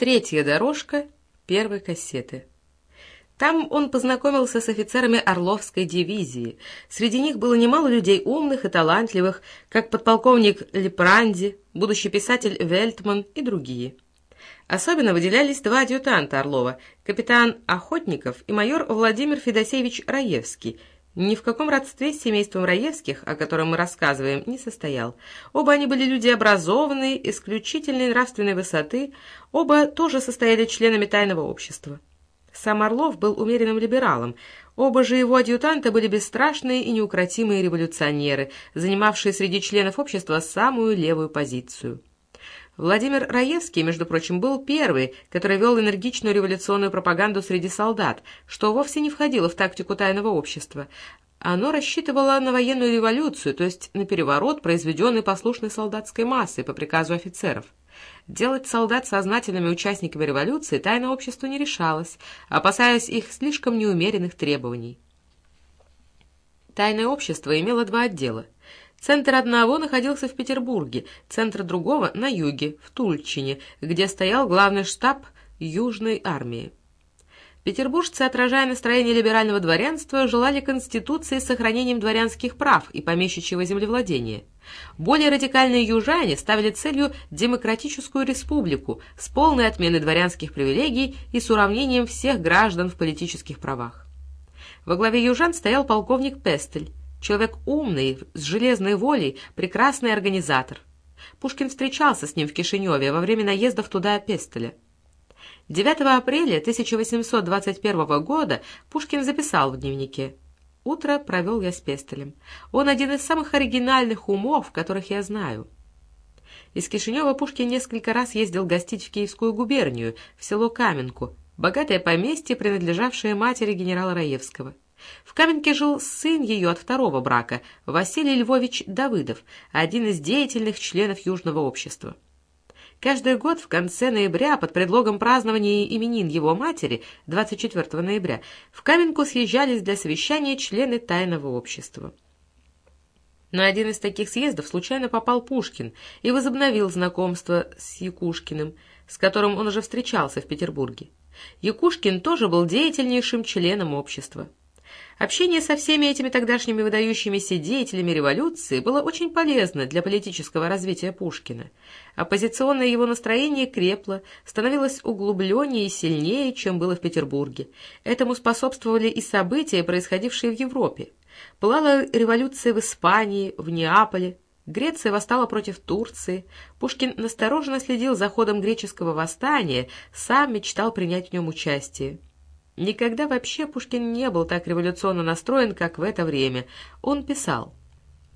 Третья дорожка первой кассеты. Там он познакомился с офицерами Орловской дивизии. Среди них было немало людей умных и талантливых, как подполковник Лепранди, будущий писатель Вельтман и другие. Особенно выделялись два адъютанта Орлова, капитан Охотников и майор Владимир Федосеевич Раевский – ни в каком родстве с семейством Раевских, о котором мы рассказываем, не состоял. Оба они были люди образованные, исключительной нравственной высоты, оба тоже состояли членами тайного общества. Сам Орлов был умеренным либералом, оба же его адъютанта были бесстрашные и неукротимые революционеры, занимавшие среди членов общества самую левую позицию. Владимир Раевский, между прочим, был первый, который вел энергичную революционную пропаганду среди солдат, что вовсе не входило в тактику тайного общества. Оно рассчитывало на военную революцию, то есть на переворот, произведенный послушной солдатской массой по приказу офицеров. Делать солдат сознательными участниками революции тайное общество не решалось, опасаясь их слишком неумеренных требований. Тайное общество имело два отдела – Центр одного находился в Петербурге, центр другого — на юге, в Тульчине, где стоял главный штаб Южной армии. Петербуржцы, отражая настроение либерального дворянства, желали конституции с сохранением дворянских прав и помещичьего землевладения. Более радикальные южане ставили целью демократическую республику с полной отменой дворянских привилегий и с уравнением всех граждан в политических правах. Во главе южан стоял полковник Пестель, Человек умный, с железной волей, прекрасный организатор. Пушкин встречался с ним в Кишиневе во время наездов туда Пестеля. 9 апреля 1821 года Пушкин записал в дневнике «Утро провел я с Пестелем. Он один из самых оригинальных умов, которых я знаю». Из Кишинева Пушкин несколько раз ездил гостить в Киевскую губернию, в село Каменку, богатое поместье, принадлежавшее матери генерала Раевского. В Каменке жил сын ее от второго брака, Василий Львович Давыдов, один из деятельных членов Южного общества. Каждый год в конце ноября под предлогом празднования именин его матери, 24 ноября, в Каменку съезжались для совещания члены тайного общества. На один из таких съездов случайно попал Пушкин и возобновил знакомство с Якушкиным, с которым он уже встречался в Петербурге. Якушкин тоже был деятельнейшим членом общества. Общение со всеми этими тогдашними выдающимися деятелями революции было очень полезно для политического развития Пушкина. Оппозиционное его настроение крепло, становилось углубленнее и сильнее, чем было в Петербурге. Этому способствовали и события, происходившие в Европе. Пылала революция в Испании, в Неаполе, Греция восстала против Турции. Пушкин настороженно следил за ходом греческого восстания, сам мечтал принять в нем участие. Никогда вообще Пушкин не был так революционно настроен, как в это время. Он писал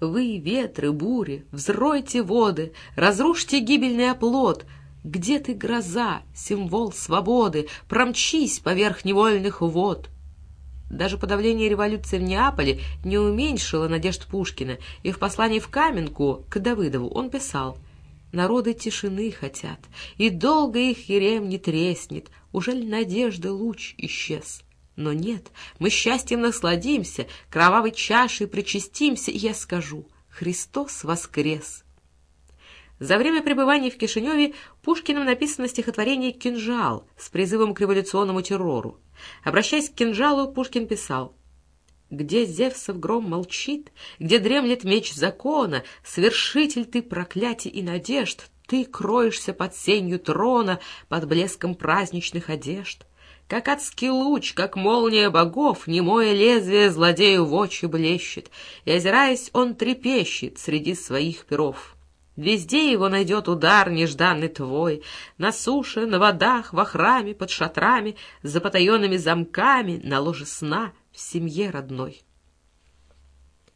«Вы, ветры, бури, взройте воды, разрушьте гибельный оплот, где ты, гроза, символ свободы, промчись поверх невольных вод». Даже подавление революции в Неаполе не уменьшило надежд Пушкина, и в послании в Каменку к Давыдову он писал «Народы тишины хотят, и долго их ерем не треснет, Ужель надежды луч исчез? Но нет, мы счастьем насладимся, Кровавой чашей причастимся, И я скажу «Христос воскрес!» За время пребывания в Кишиневе Пушкиным написано стихотворение «Кинжал» с призывом к революционному террору. Обращаясь к кинжалу, Пушкин писал «Где Зевсов гром молчит, где дремлет меч закона, Свершитель ты проклятий и надежд, ты кроешься под сенью трона, под блеском праздничных одежд. Как адский луч, как молния богов, немое лезвие злодею в очи блещет, и, озираясь, он трепещет среди своих перов. Везде его найдет удар нежданный твой, на суше, на водах, во храме, под шатрами, за потаенными замками, на ложе сна, в семье родной.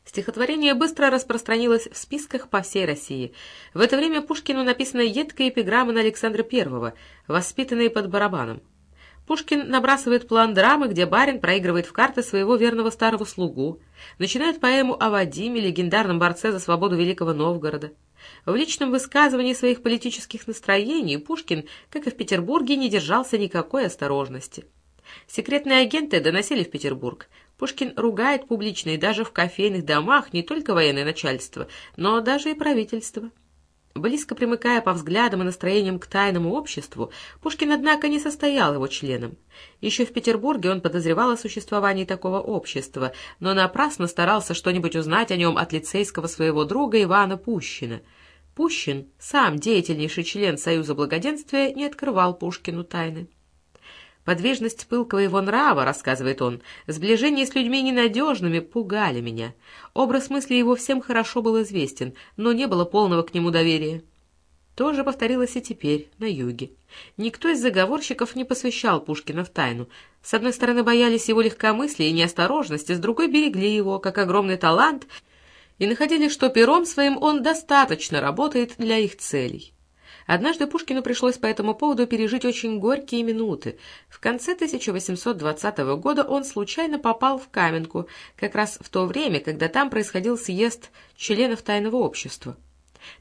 Стихотворение быстро распространилось в списках по всей России. В это время Пушкину написана едкая эпиграмма на Александра I, воспитанные под барабаном. Пушкин набрасывает план драмы, где барин проигрывает в карты своего верного старого слугу, начинает поэму о Вадиме, легендарном борце за свободу Великого Новгорода. В личном высказывании своих политических настроений Пушкин, как и в Петербурге, не держался никакой осторожности. Секретные агенты доносили в Петербург. Пушкин ругает публично и даже в кофейных домах не только военное начальство, но даже и правительство. Близко примыкая по взглядам и настроениям к тайному обществу, Пушкин, однако, не состоял его членом. Еще в Петербурге он подозревал о существовании такого общества, но напрасно старался что-нибудь узнать о нем от лицейского своего друга Ивана Пущина. Пущин, сам деятельнейший член Союза Благоденствия, не открывал Пушкину тайны. Подвижность пылкого его нрава, рассказывает он, сближение с людьми ненадежными пугали меня. Образ мысли его всем хорошо был известен, но не было полного к нему доверия. То же повторилось и теперь, на юге. Никто из заговорщиков не посвящал Пушкина в тайну. С одной стороны, боялись его легкомыслия и неосторожности, с другой берегли его, как огромный талант, и находили, что пером своим он достаточно работает для их целей. Однажды Пушкину пришлось по этому поводу пережить очень горькие минуты. В конце 1820 года он случайно попал в Каменку, как раз в то время, когда там происходил съезд членов тайного общества.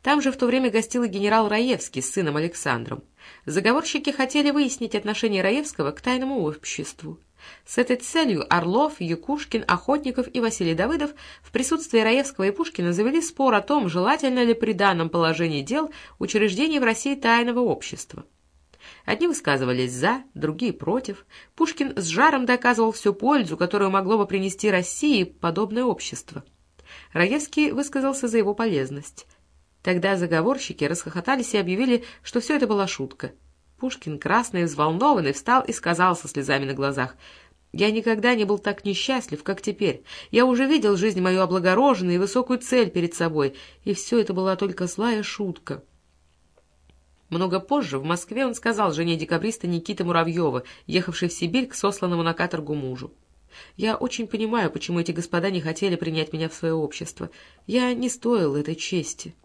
Там же в то время гостил и генерал Раевский с сыном Александром. Заговорщики хотели выяснить отношение Раевского к тайному обществу. С этой целью Орлов, Якушкин, Охотников и Василий Давыдов в присутствии Раевского и Пушкина завели спор о том, желательно ли при данном положении дел учреждение в России тайного общества. Одни высказывались «за», другие «против». Пушкин с жаром доказывал всю пользу, которую могло бы принести России подобное общество. Раевский высказался за его полезность. Тогда заговорщики расхохотались и объявили, что все это была шутка. Пушкин, красный и взволнованный, встал и сказал со слезами на глазах, «Я никогда не был так несчастлив, как теперь. Я уже видел жизнь мою облагороженную и высокую цель перед собой, и все это была только злая шутка». Много позже в Москве он сказал жене декабриста Никиты Муравьева, ехавшей в Сибирь к сосланному на каторгу мужу. «Я очень понимаю, почему эти господа не хотели принять меня в свое общество. Я не стоил этой чести».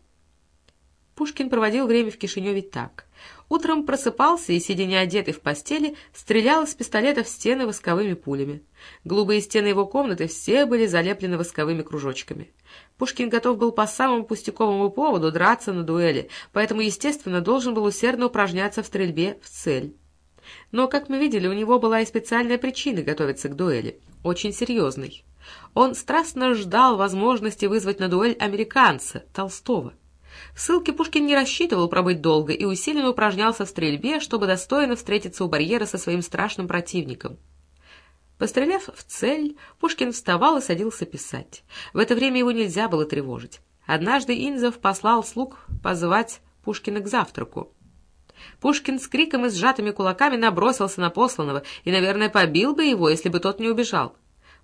Пушкин проводил время в Кишиневе так. Утром просыпался и, сидя неодетый в постели, стрелял из пистолета в стены восковыми пулями. Голубые стены его комнаты все были залеплены восковыми кружочками. Пушкин готов был по самому пустяковому поводу драться на дуэли, поэтому, естественно, должен был усердно упражняться в стрельбе в цель. Но, как мы видели, у него была и специальная причина готовиться к дуэли, очень серьезной. Он страстно ждал возможности вызвать на дуэль американца, Толстого. В ссылке Пушкин не рассчитывал пробыть долго и усиленно упражнялся в стрельбе, чтобы достойно встретиться у барьера со своим страшным противником. Постреляв в цель, Пушкин вставал и садился писать. В это время его нельзя было тревожить. Однажды Инзов послал слуг позвать Пушкина к завтраку. Пушкин с криком и сжатыми кулаками набросился на посланного и, наверное, побил бы его, если бы тот не убежал.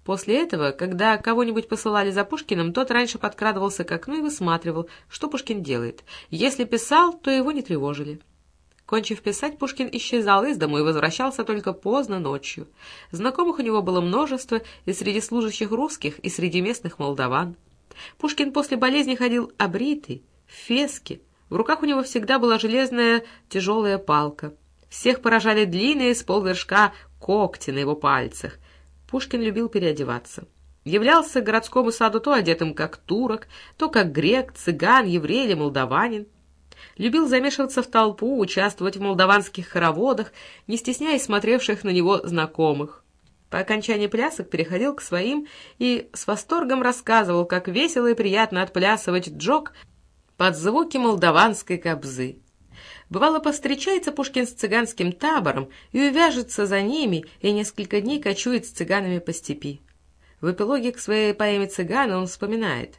После этого, когда кого-нибудь посылали за Пушкиным, тот раньше подкрадывался к окну и высматривал, что Пушкин делает. Если писал, то его не тревожили. Кончив писать, Пушкин исчезал из дому и возвращался только поздно ночью. Знакомых у него было множество и среди служащих русских, и среди местных молдаван. Пушкин после болезни ходил обритый, в феске. В руках у него всегда была железная тяжелая палка. Всех поражали длинные с полвершка когти на его пальцах. Пушкин любил переодеваться. Являлся к городскому саду то одетым как турок, то как грек, цыган, еврей или молдаванин. Любил замешиваться в толпу, участвовать в молдаванских хороводах, не стесняясь смотревших на него знакомых. По окончании плясок переходил к своим и с восторгом рассказывал, как весело и приятно отплясывать джок под звуки молдаванской кобзы. Бывало, повстречается Пушкин с цыганским табором и увяжется за ними, и несколько дней кочует с цыганами по степи. В эпилоге к своей поэме «Цыганы» он вспоминает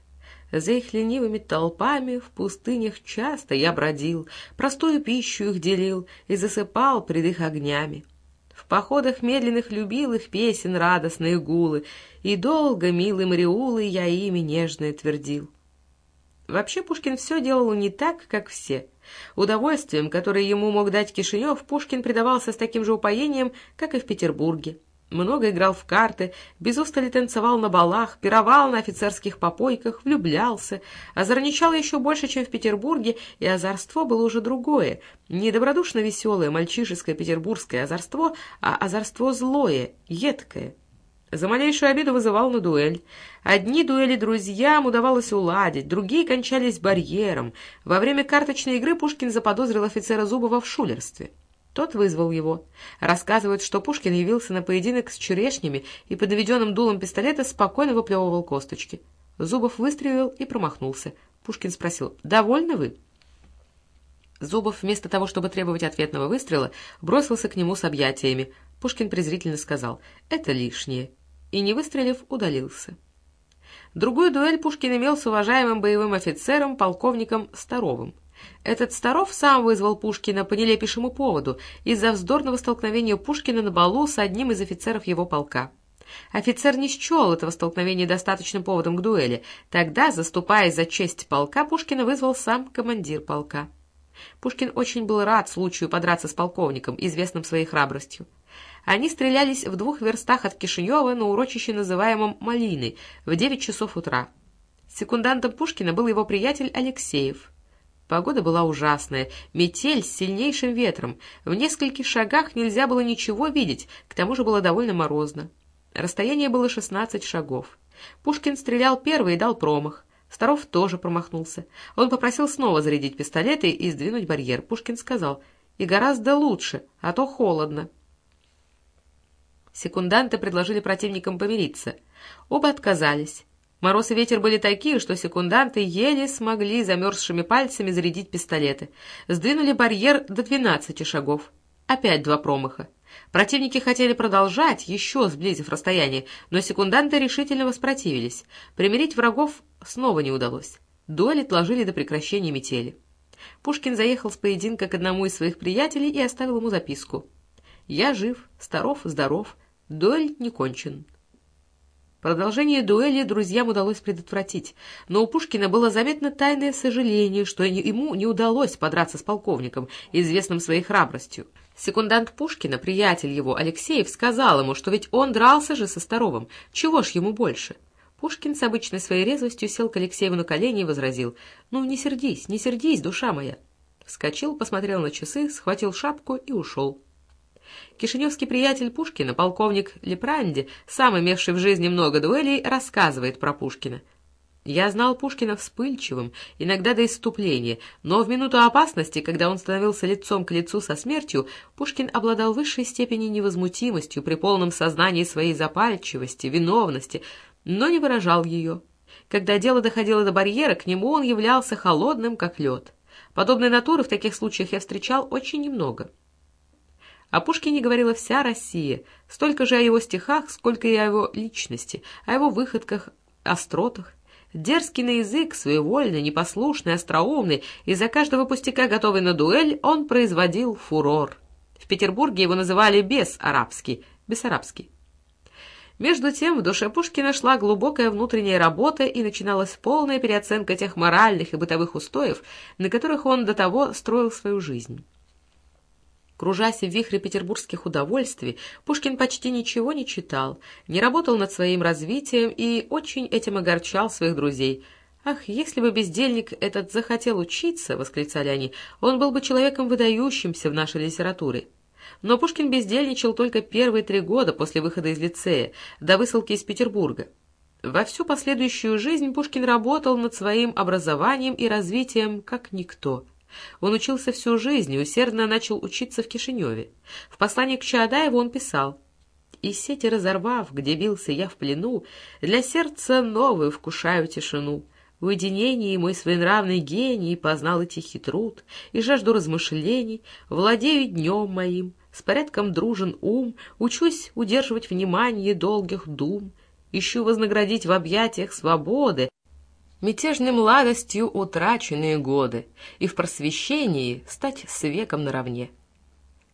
«За их ленивыми толпами в пустынях часто я бродил, простую пищу их делил и засыпал пред их огнями. В походах медленных любил их песен радостные гулы, и долго, милый Мариулы, я ими нежное твердил». Вообще Пушкин все делал не так, как все — Удовольствием, которое ему мог дать Кишинев, Пушкин предавался с таким же упоением, как и в Петербурге. Много играл в карты, без устали танцевал на балах, пировал на офицерских попойках, влюблялся, озорничал еще больше, чем в Петербурге, и озорство было уже другое, не добродушно веселое мальчишеское петербургское озорство, а озорство злое, едкое. За малейшую обиду вызывал на дуэль. Одни дуэли друзьям удавалось уладить, другие кончались барьером. Во время карточной игры Пушкин заподозрил офицера Зубова в шулерстве. Тот вызвал его. Рассказывают, что Пушкин явился на поединок с черешнями и под наведенным дулом пистолета спокойно выплевывал косточки. Зубов выстрелил и промахнулся. Пушкин спросил, «Довольны вы?» Зубов, вместо того, чтобы требовать ответного выстрела, бросился к нему с объятиями. Пушкин презрительно сказал «это лишнее» и, не выстрелив, удалился. Другую дуэль Пушкин имел с уважаемым боевым офицером, полковником Старовым. Этот Старов сам вызвал Пушкина по нелепейшему поводу из-за вздорного столкновения Пушкина на балу с одним из офицеров его полка. Офицер не счел этого столкновения достаточным поводом к дуэли. Тогда, заступаясь за честь полка, Пушкина вызвал сам командир полка. Пушкин очень был рад случаю подраться с полковником, известным своей храбростью. Они стрелялись в двух верстах от Кишинева на урочище, называемом Малины, в девять часов утра. Секундантом Пушкина был его приятель Алексеев. Погода была ужасная, метель с сильнейшим ветром. В нескольких шагах нельзя было ничего видеть, к тому же было довольно морозно. Расстояние было шестнадцать шагов. Пушкин стрелял первый и дал промах. Старов тоже промахнулся. Он попросил снова зарядить пистолеты и сдвинуть барьер. Пушкин сказал, «И гораздо лучше, а то холодно». Секунданты предложили противникам помириться. Оба отказались. Мороз и ветер были такие, что секунданты еле смогли замерзшими пальцами зарядить пистолеты. Сдвинули барьер до двенадцати шагов. Опять два промаха. Противники хотели продолжать, еще сблизив расстояние, но секунданты решительно воспротивились. Примирить врагов снова не удалось. Дуэль отложили до прекращения метели. Пушкин заехал с поединка к одному из своих приятелей и оставил ему записку. «Я жив, Старов здоров, дуэль не кончен». Продолжение дуэли друзьям удалось предотвратить, но у Пушкина было заметно тайное сожаление, что ему не удалось подраться с полковником, известным своей храбростью. Секундант Пушкина, приятель его, Алексеев, сказал ему, что ведь он дрался же со Старовым, чего ж ему больше? Пушкин с обычной своей резвостью сел к Алексееву на колени и возразил, «Ну, не сердись, не сердись, душа моя!» Вскочил, посмотрел на часы, схватил шапку и ушел. Кишиневский приятель Пушкина, полковник Лепранди, сам имевший в жизни много дуэлей, рассказывает про Пушкина. Я знал Пушкина вспыльчивым, иногда до исступления, но в минуту опасности, когда он становился лицом к лицу со смертью, Пушкин обладал высшей степенью невозмутимостью при полном сознании своей запальчивости, виновности, но не выражал ее. Когда дело доходило до барьера, к нему он являлся холодным, как лед. Подобной натуры в таких случаях я встречал очень немного. О Пушкине говорила вся Россия, столько же о его стихах, сколько и о его личности, о его выходках, остротах. Дерзкий на язык, своевольный, непослушный, остроумный, из-за каждого пустяка, готовый на дуэль, он производил фурор. В Петербурге его называли бес-арабский, бессарабский. Между тем в душе Пушкина шла глубокая внутренняя работа и начиналась полная переоценка тех моральных и бытовых устоев, на которых он до того строил свою жизнь. Кружась в вихре петербургских удовольствий, Пушкин почти ничего не читал, не работал над своим развитием и очень этим огорчал своих друзей. «Ах, если бы бездельник этот захотел учиться!» — восклицали они. «Он был бы человеком выдающимся в нашей литературе». Но Пушкин бездельничал только первые три года после выхода из лицея, до высылки из Петербурга. Во всю последующую жизнь Пушкин работал над своим образованием и развитием как никто — он учился всю жизнь и усердно начал учиться в Кишиневе. В послании к Чаадаеву он писал «И сети разорвав, где бился я в плену, для сердца новую вкушаю тишину». В уединении мой своенравный гений познал и тихий труд, и жажду размышлений, владею днем моим, с порядком дружен ум, учусь удерживать внимание долгих дум, ищу вознаградить в объятиях свободы, мятежной младостью утраченные годы и в просвещении стать с веком наравне.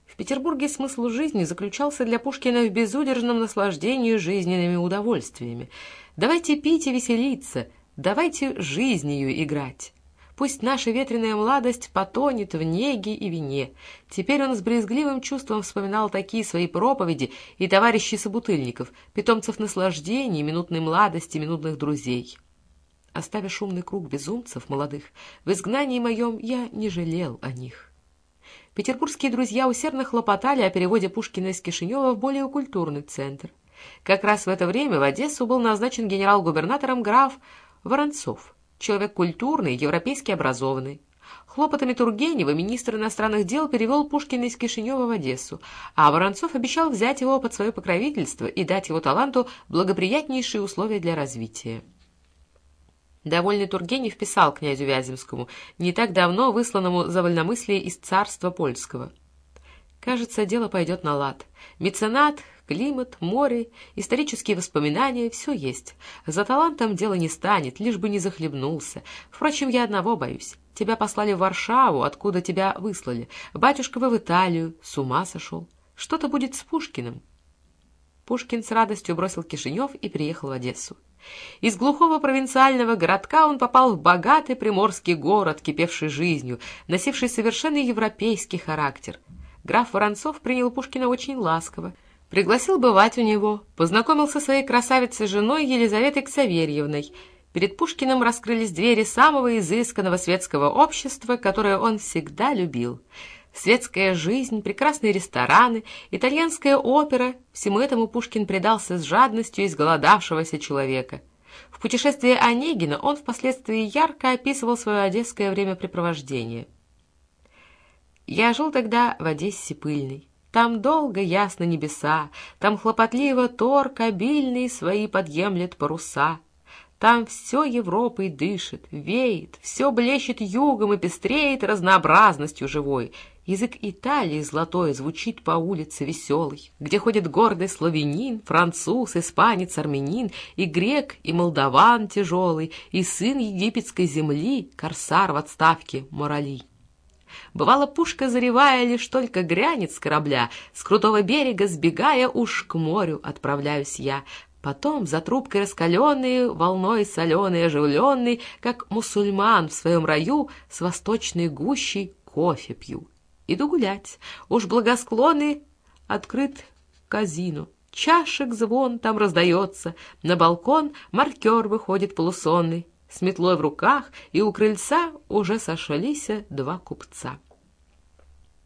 В Петербурге смысл жизни заключался для Пушкина в безудержном наслаждении жизненными удовольствиями. Давайте пить и веселиться, давайте жизнью играть. Пусть наша ветреная младость потонет в неге и вине. Теперь он с брезгливым чувством вспоминал такие свои проповеди и товарищей собутыльников, питомцев наслаждений, минутной младости, минутных друзей. Оставя шумный круг безумцев молодых, в изгнании моем я не жалел о них. Петербургские друзья усердно хлопотали о переводе Пушкина из Кишинева в более культурный центр. Как раз в это время в Одессу был назначен генерал-губернатором граф Воронцов, человек культурный, европейски образованный. Хлопотами Тургенева министр иностранных дел перевел Пушкина из Кишинева в Одессу, а Воронцов обещал взять его под свое покровительство и дать его таланту благоприятнейшие условия для развития. Довольный Тургенев писал князю Вяземскому, не так давно высланному за вольномыслие из царства польского. Кажется, дело пойдет на лад. Меценат, климат, море, исторические воспоминания — все есть. За талантом дело не станет, лишь бы не захлебнулся. Впрочем, я одного боюсь. Тебя послали в Варшаву, откуда тебя выслали. Батюшка вы в Италию, с ума сошел. Что-то будет с Пушкиным. Пушкин с радостью бросил Кишинев и приехал в Одессу. Из глухого провинциального городка он попал в богатый приморский город, кипевший жизнью, носивший совершенно европейский характер. Граф Воронцов принял Пушкина очень ласково, пригласил бывать у него, познакомил со своей красавицей-женой Елизаветой Ксаверьевной. Перед Пушкиным раскрылись двери самого изысканного светского общества, которое он всегда любил — Светская жизнь, прекрасные рестораны, итальянская опера — всему этому Пушкин предался с жадностью изголодавшегося человека. В путешествии Онегина он впоследствии ярко описывал свое одесское времяпрепровождение. «Я жил тогда в Одессе пыльной. Там долго ясно небеса, там хлопотливо торг обильный свои подъемлет паруса». Там все Европой дышит, веет, все блещет югом и пестреет разнообразностью живой — Язык Италии золотой звучит по улице веселый, где ходит гордый славянин, француз, испанец, армянин, и грек, и молдаван тяжелый, и сын египетской земли, корсар в отставке Морали. Бывало, пушка заревая лишь только грянет с корабля, с крутого берега сбегая уж к морю отправляюсь я, Потом за трубкой раскаленный, волной соленый, оживленный, как мусульман в своем раю, с восточной гущей кофе пью. Иду гулять. Уж благосклонный открыт казино. Чашек звон там раздается. На балкон маркер выходит полусонный. С метлой в руках, и у крыльца уже сошлись два купца.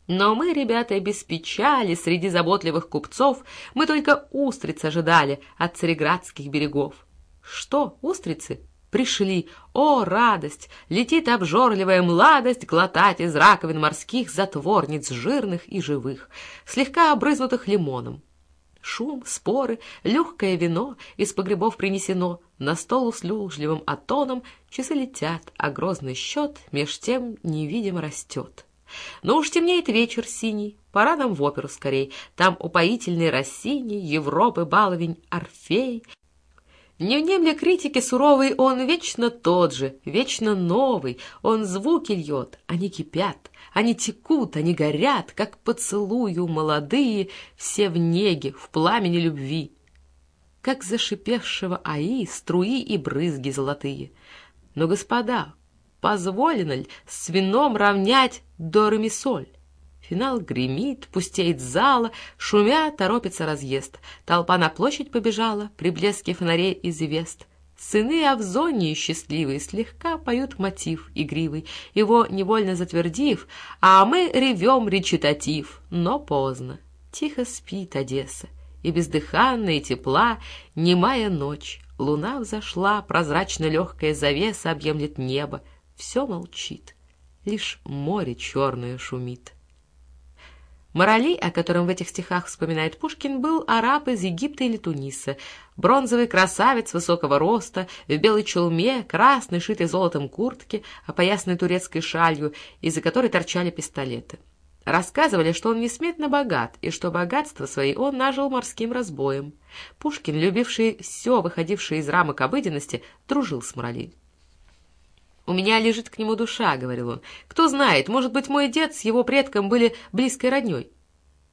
Но мы, ребята, без печали, среди заботливых купцов, мы только устриц ожидали от цареградских берегов. Что, устрицы? Пришли, о, радость! Летит обжорливая младость глотать из раковин морских затворниц жирных и живых, слегка обрызнутых лимоном. Шум, споры, легкое вино из погребов принесено, на стол услужливым атоном часы летят, а грозный счет меж тем невидимо растет. Но уж темнеет вечер синий, пора нам в оперу скорей, там упоительный Россини, Европы баловень Орфей, не внемля критики суровый, он вечно тот же, вечно новый, он звуки льет, они кипят, они текут, они горят, как поцелую молодые, все в неге, в пламени любви. Как зашипевшего аи струи и брызги золотые. Но, господа, позволено ли с вином равнять до ремесоль? Финал гремит, пустеет зала, шумя торопится разъезд. Толпа на площадь побежала, при блеске фонарей и звезд. Сыны Авзонии счастливые слегка поют мотив игривый, его невольно затвердив, а мы ревем речитатив, но поздно. Тихо спит Одесса, и бездыханная тепла, немая ночь, луна взошла, прозрачно легкая завеса объемлет небо, все молчит, лишь море черное шумит. Морали, о котором в этих стихах вспоминает Пушкин, был араб из Египта или Туниса, бронзовый красавец высокого роста, в белой челме, красной, шитой золотом куртке, опоясанной турецкой шалью, из-за которой торчали пистолеты. Рассказывали, что он несметно богат, и что богатство свои он нажил морским разбоем. Пушкин, любивший все, выходившее из рамок обыденности, дружил с Морали. «У меня лежит к нему душа», — говорил он. «Кто знает, может быть, мой дед с его предком были близкой родней».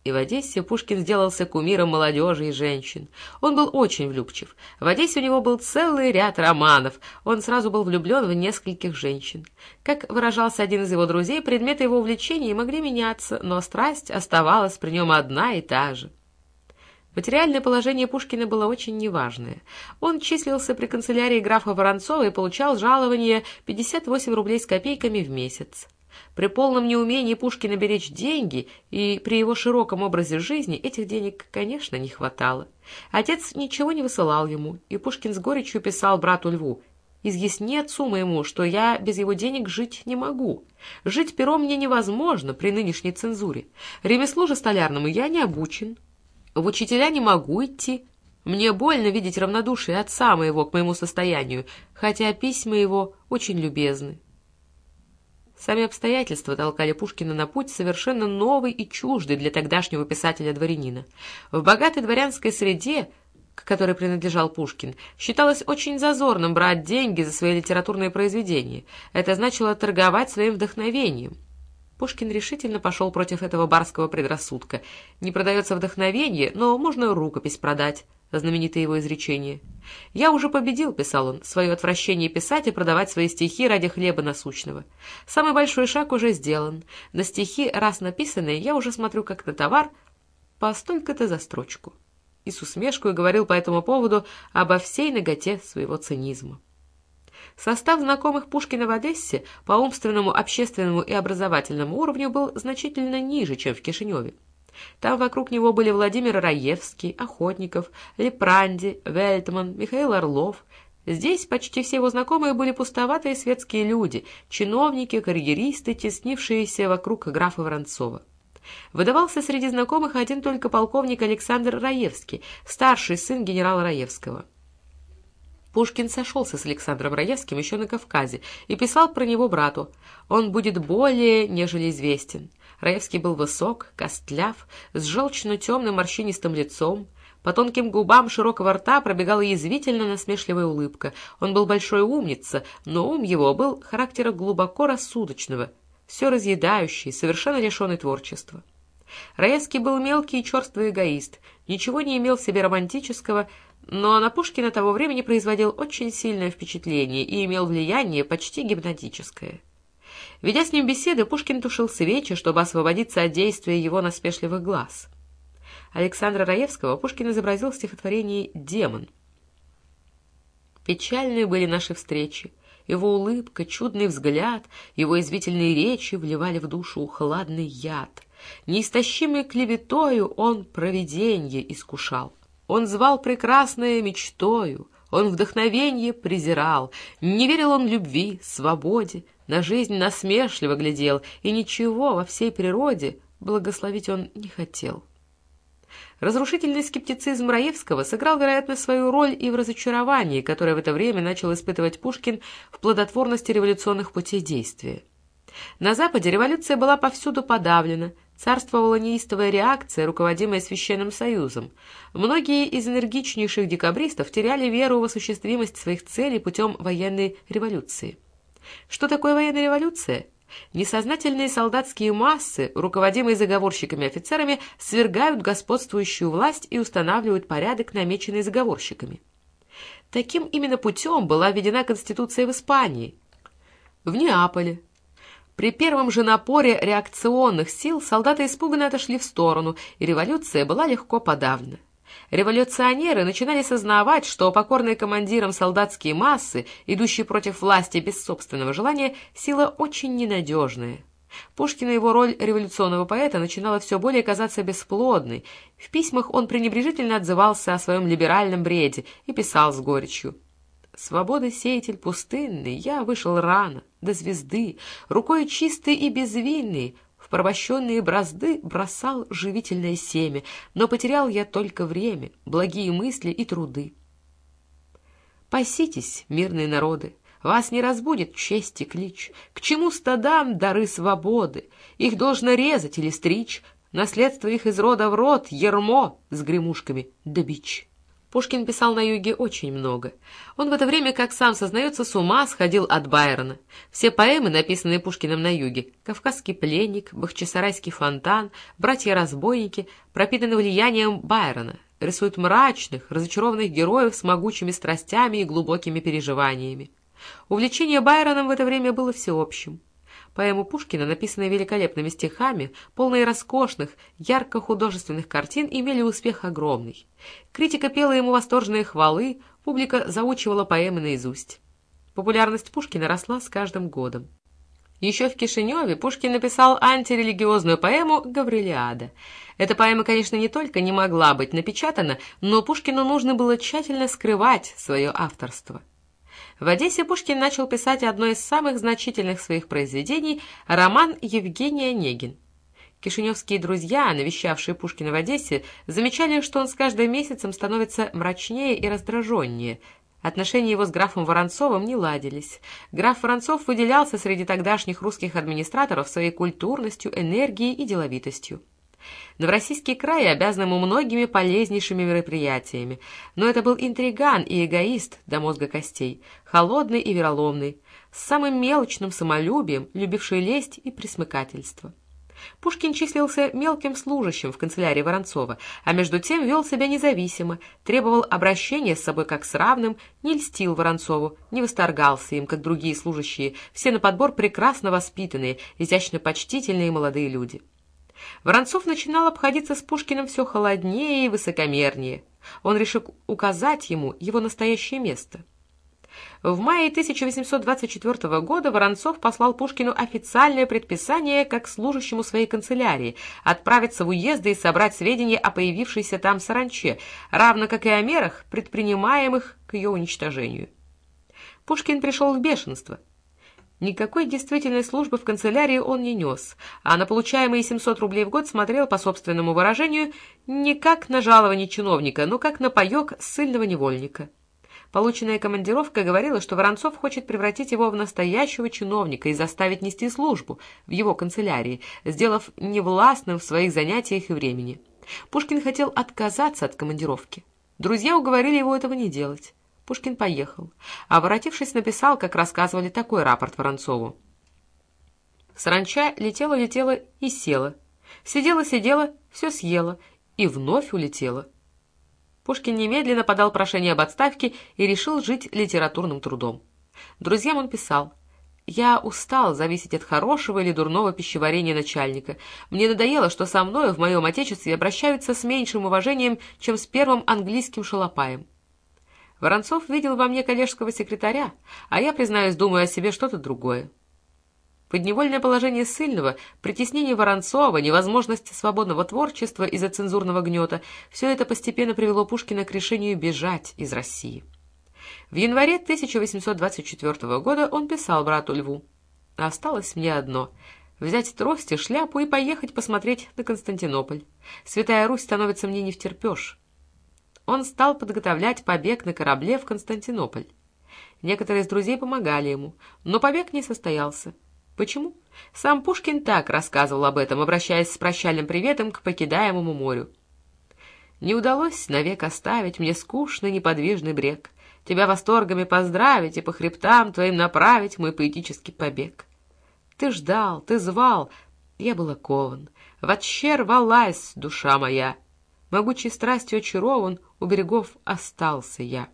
И в Одессе Пушкин сделался кумиром молодежи и женщин. Он был очень влюбчив. В Одессе у него был целый ряд романов. Он сразу был влюблен в нескольких женщин. Как выражался один из его друзей, предметы его увлечений могли меняться, но страсть оставалась при нем одна и та же. Материальное положение Пушкина было очень неважное. Он числился при канцелярии графа Воронцова и получал жалование 58 рублей с копейками в месяц. При полном неумении Пушкина беречь деньги и при его широком образе жизни этих денег, конечно, не хватало. Отец ничего не высылал ему, и Пушкин с горечью писал брату Льву, «Изъясни отцу моему, что я без его денег жить не могу. Жить пером мне невозможно при нынешней цензуре. Ремеслу же столярному я не обучен, в учителя не могу идти. Мне больно видеть равнодушие отца моего к моему состоянию, хотя письма его очень любезны. Сами обстоятельства толкали Пушкина на путь совершенно новый и чуждый для тогдашнего писателя-дворянина. В богатой дворянской среде, к которой принадлежал Пушкин, считалось очень зазорным брать деньги за свои литературные произведения. Это значило торговать своим вдохновением. Пушкин решительно пошел против этого барского предрассудка. Не продается вдохновение, но можно рукопись продать знаменитое его изречение. «Я уже победил», — писал он, — «свое отвращение писать и продавать свои стихи ради хлеба насущного. Самый большой шаг уже сделан. На стихи, раз написанные, я уже смотрю как на товар по столько-то за строчку». И с усмешкой говорил по этому поводу обо всей ноготе своего цинизма. Состав знакомых Пушкина в Одессе по умственному, общественному и образовательному уровню был значительно ниже, чем в Кишиневе. Там вокруг него были Владимир Раевский, Охотников, Лепранди, Вельтман, Михаил Орлов. Здесь почти все его знакомые были пустоватые светские люди, чиновники, карьеристы, теснившиеся вокруг графа Воронцова. Выдавался среди знакомых один только полковник Александр Раевский, старший сын генерала Раевского. Пушкин сошелся с Александром Раевским еще на Кавказе и писал про него брату. Он будет более, нежели известен. Раевский был высок, костляв, с желчно-темным морщинистым лицом. По тонким губам широкого рта пробегала язвительно насмешливая улыбка. Он был большой умница, но ум его был характера глубоко рассудочного, все разъедающий, совершенно лишенный творчества. Раевский был мелкий и черствый эгоист, ничего не имел в себе романтического, но на Пушкина того времени производил очень сильное впечатление и имел влияние почти гипнотическое. Ведя с ним беседы, Пушкин тушил свечи, чтобы освободиться от действия его насмешливых глаз. Александра Раевского Пушкин изобразил в стихотворении «Демон». Печальные были наши встречи. Его улыбка, чудный взгляд, его извительные речи вливали в душу хладный яд. Неистощимой клеветою он провиденье искушал. Он звал прекрасное мечтою, он вдохновенье презирал, не верил он любви, свободе, на жизнь насмешливо глядел, и ничего во всей природе благословить он не хотел. Разрушительный скептицизм Раевского сыграл, вероятно, свою роль и в разочаровании, которое в это время начал испытывать Пушкин в плодотворности революционных путей действия. На Западе революция была повсюду подавлена, царствовала неистовая реакция, руководимая Священным Союзом. Многие из энергичнейших декабристов теряли веру в осуществимость своих целей путем военной революции. Что такое военная революция? Несознательные солдатские массы, руководимые заговорщиками-офицерами, свергают господствующую власть и устанавливают порядок, намеченный заговорщиками. Таким именно путем была введена Конституция в Испании, в Неаполе. При первом же напоре реакционных сил солдаты испуганно отошли в сторону, и революция была легко подавлена. Революционеры начинали сознавать, что покорные командирам солдатские массы, идущие против власти без собственного желания, сила очень ненадежная. Пушкину его роль революционного поэта начинала все более казаться бесплодной. В письмах он пренебрежительно отзывался о своем либеральном бреде и писал с горечью. «Свобода сеятель пустынный, я вышел рано, до звезды, рукой чистой и безвинной, в порабощенные бразды бросал живительное семя, но потерял я только время, благие мысли и труды. Паситесь, мирные народы, вас не разбудит честь и клич. К чему стадам дары свободы? Их должно резать или стричь, наследство их из рода в род, ермо с гремушками да. Пушкин писал на юге очень много. Он в это время, как сам сознается, с ума сходил от Байрона. Все поэмы, написанные Пушкиным на юге «Кавказский пленник», «Бахчисарайский фонтан», «Братья-разбойники» пропитаны влиянием Байрона, рисуют мрачных, разочарованных героев с могучими страстями и глубокими переживаниями. Увлечение Байроном в это время было всеобщим. Поэму Пушкина, написанные великолепными стихами, полные роскошных, ярко-художественных картин, имели успех огромный. Критика пела ему восторженные хвалы, публика заучивала поэмы наизусть. Популярность Пушкина росла с каждым годом. Еще в Кишиневе Пушкин написал антирелигиозную поэму «Гаврилиада». Эта поэма, конечно, не только не могла быть напечатана, но Пушкину нужно было тщательно скрывать свое авторство. В Одессе Пушкин начал писать одно из самых значительных своих произведений – роман Евгений Онегин. Кишиневские друзья, навещавшие Пушкина в Одессе, замечали, что он с каждым месяцем становится мрачнее и раздраженнее. Отношения его с графом Воронцовым не ладились. Граф Воронцов выделялся среди тогдашних русских администраторов своей культурностью, энергией и деловитостью. Новороссийский край обязан ему многими полезнейшими мероприятиями, но это был интриган и эгоист до мозга костей, холодный и вероломный, с самым мелочным самолюбием, любивший лесть и присмыкательство. Пушкин числился мелким служащим в канцелярии Воронцова, а между тем вел себя независимо, требовал обращения с собой как с равным, не льстил Воронцову, не восторгался им, как другие служащие, все на подбор прекрасно воспитанные, изящно почтительные молодые люди. Воронцов начинал обходиться с Пушкиным все холоднее и высокомернее. Он решил указать ему его настоящее место — в мае 1824 года Воронцов послал Пушкину официальное предписание как служащему своей канцелярии отправиться в уезды и собрать сведения о появившейся там саранче, равно как и о мерах, предпринимаемых к ее уничтожению. Пушкин пришел в бешенство. Никакой действительной службы в канцелярии он не нес, а на получаемые 700 рублей в год смотрел, по собственному выражению, не как на жалование чиновника, но как на паек ссыльного невольника. Полученная командировка говорила, что Воронцов хочет превратить его в настоящего чиновника и заставить нести службу в его канцелярии, сделав невластным в своих занятиях и времени. Пушкин хотел отказаться от командировки. Друзья уговорили его этого не делать. Пушкин поехал, а, воротившись, написал, как рассказывали, такой рапорт Воронцову. Саранча летела-летела и села. Сидела-сидела, все съела и вновь улетела. Пушкин немедленно подал прошение об отставке и решил жить литературным трудом. Друзьям он писал «Я устал зависеть от хорошего или дурного пищеварения начальника. Мне надоело, что со мною в моем отечестве обращаются с меньшим уважением, чем с первым английским шалопаем». Воронцов видел во мне коллежского секретаря, а я, признаюсь, думаю о себе что-то другое. Подневольное положение ссыльного, притеснение Воронцова, невозможность свободного творчества из-за цензурного гнета — все это постепенно привело Пушкина к решению бежать из России. В январе 1824 года он писал брату Льву «Осталось мне одно — взять трость и шляпу и поехать посмотреть на Константинополь. Святая Русь становится мне не втерпешь». Он стал подготовлять побег на корабле в Константинополь. Некоторые из друзей помогали ему, но побег не состоялся. Почему? Сам Пушкин так рассказывал об этом, обращаясь с прощальным приветом к покидаемому морю. «Не удалось навек оставить мне скучный неподвижный брег, тебя восторгами поздравить и по хребтам твоим направить мой поэтический побег. Ты ждал, ты звал, я был окован, в отщер валась душа моя, могучей страстью очарован, у берегов остался я».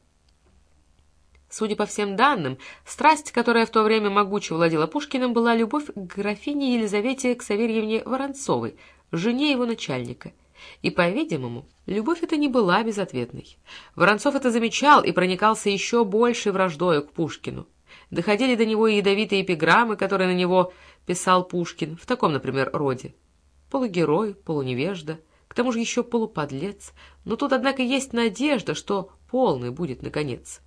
Судя по всем данным, страсть, которая в то время могуче владела Пушкиным, была любовь к графине Елизавете Ксаверьевне Воронцовой, жене его начальника. И, по-видимому, любовь эта не была безответной. Воронцов это замечал и проникался еще большей враждою к Пушкину. Доходили до него и ядовитые эпиграммы, которые на него писал Пушкин, в таком, например, роде. Полугерой, полуневежда, к тому же еще полуподлец. Но тут, однако, есть надежда, что полный будет, наконец.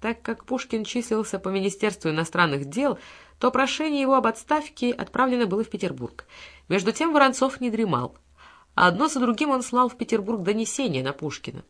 Так как Пушкин числился по Министерству иностранных дел, то прошение его об отставке отправлено было в Петербург. Между тем Воронцов не дремал. Одно за другим он слал в Петербург донесения на Пушкина.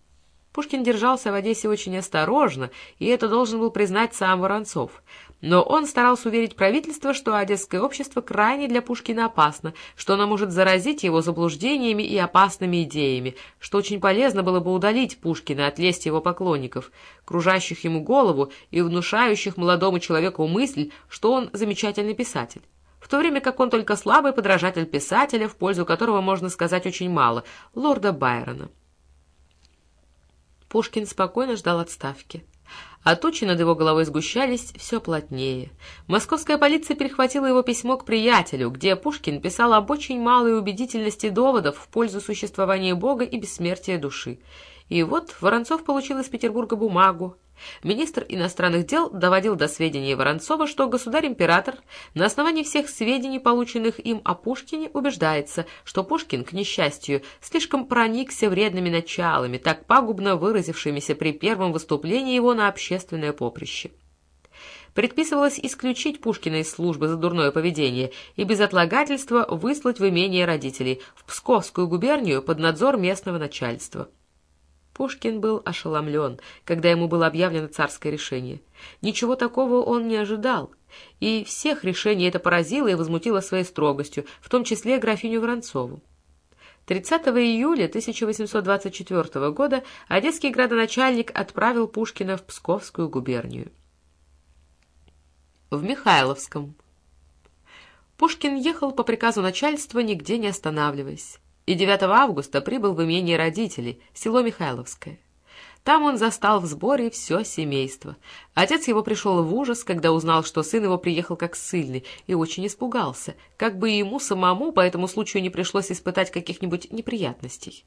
Пушкин держался в Одессе очень осторожно, и это должен был признать сам Воронцов. Но он старался уверить правительство, что одесское общество крайне для Пушкина опасно, что оно может заразить его заблуждениями и опасными идеями, что очень полезно было бы удалить Пушкина от лести его поклонников, кружащих ему голову и внушающих молодому человеку мысль, что он замечательный писатель в то время как он только слабый подражатель писателя, в пользу которого можно сказать очень мало, лорда Байрона. Пушкин спокойно ждал отставки. А тучи над его головой сгущались все плотнее. Московская полиция перехватила его письмо к приятелю, где Пушкин писал об очень малой убедительности доводов в пользу существования Бога и бессмертия души. И вот Воронцов получил из Петербурга бумагу, Министр иностранных дел доводил до сведения Воронцова, что государь-император на основании всех сведений, полученных им о Пушкине, убеждается, что Пушкин, к несчастью, слишком проникся вредными началами, так пагубно выразившимися при первом выступлении его на общественное поприще. предписывалось исключить Пушкина из службы за дурное поведение и без отлагательства выслать в имение родителей в Псковскую губернию под надзор местного начальства. Пушкин был ошеломлен, когда ему было объявлено царское решение. Ничего такого он не ожидал, и всех решений это поразило и возмутило своей строгостью, в том числе графиню Воронцову. 30 июля 1824 года одесский градоначальник отправил Пушкина в Псковскую губернию. В Михайловском. Пушкин ехал по приказу начальства, нигде не останавливаясь и 9 августа прибыл в имение родителей, село Михайловское. Там он застал в сборе все семейство. Отец его пришел в ужас, когда узнал, что сын его приехал как ссыльный, и очень испугался, как бы ему самому по этому случаю не пришлось испытать каких-нибудь неприятностей.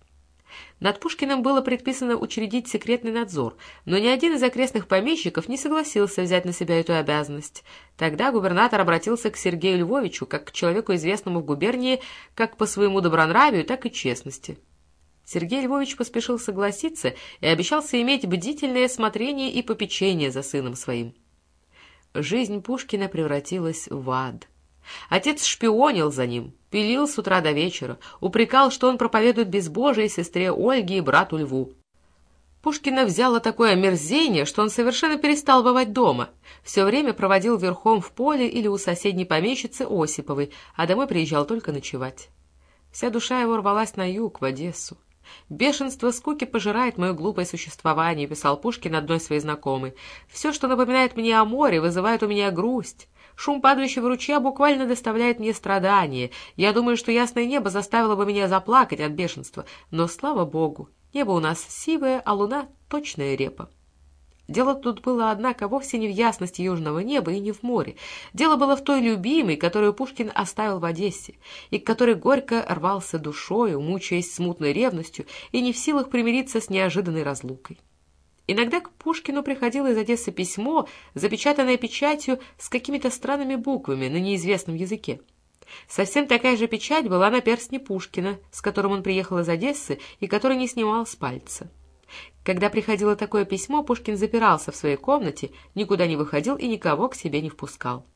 Над Пушкиным было предписано учредить секретный надзор, но ни один из окрестных помещиков не согласился взять на себя эту обязанность. Тогда губернатор обратился к Сергею Львовичу, как к человеку, известному в губернии как по своему добронравию, так и честности. Сергей Львович поспешил согласиться и обещался иметь бдительное смотрение и попечение за сыном своим. Жизнь Пушкина превратилась в ад. Отец шпионил за ним, пилил с утра до вечера, упрекал, что он проповедует безбожие сестре Ольге и брату Льву. Пушкина взяло такое омерзение, что он совершенно перестал бывать дома. Все время проводил верхом в поле или у соседней помещицы Осиповой, а домой приезжал только ночевать. Вся душа его рвалась на юг, в Одессу. «Бешенство скуки пожирает мое глупое существование», — писал Пушкин одной своей знакомой. «Все, что напоминает мне о море, вызывает у меня грусть. Шум падающего ручья буквально доставляет мне страдания. Я думаю, что ясное небо заставило бы меня заплакать от бешенства. Но, слава богу, небо у нас сивое, а луна — точная репа. Дело тут было, однако, вовсе не в ясности южного неба и не в море. Дело было в той любимой, которую Пушкин оставил в Одессе, и к которой горько рвался душою, мучаясь смутной ревностью и не в силах примириться с неожиданной разлукой. Иногда к Пушкину приходило из Одессы письмо, запечатанное печатью с какими-то странными буквами на неизвестном языке. Совсем такая же печать была на перстне Пушкина, с которым он приехал из Одессы и который не снимал с пальца. Когда приходило такое письмо, Пушкин запирался в своей комнате, никуда не выходил и никого к себе не впускал.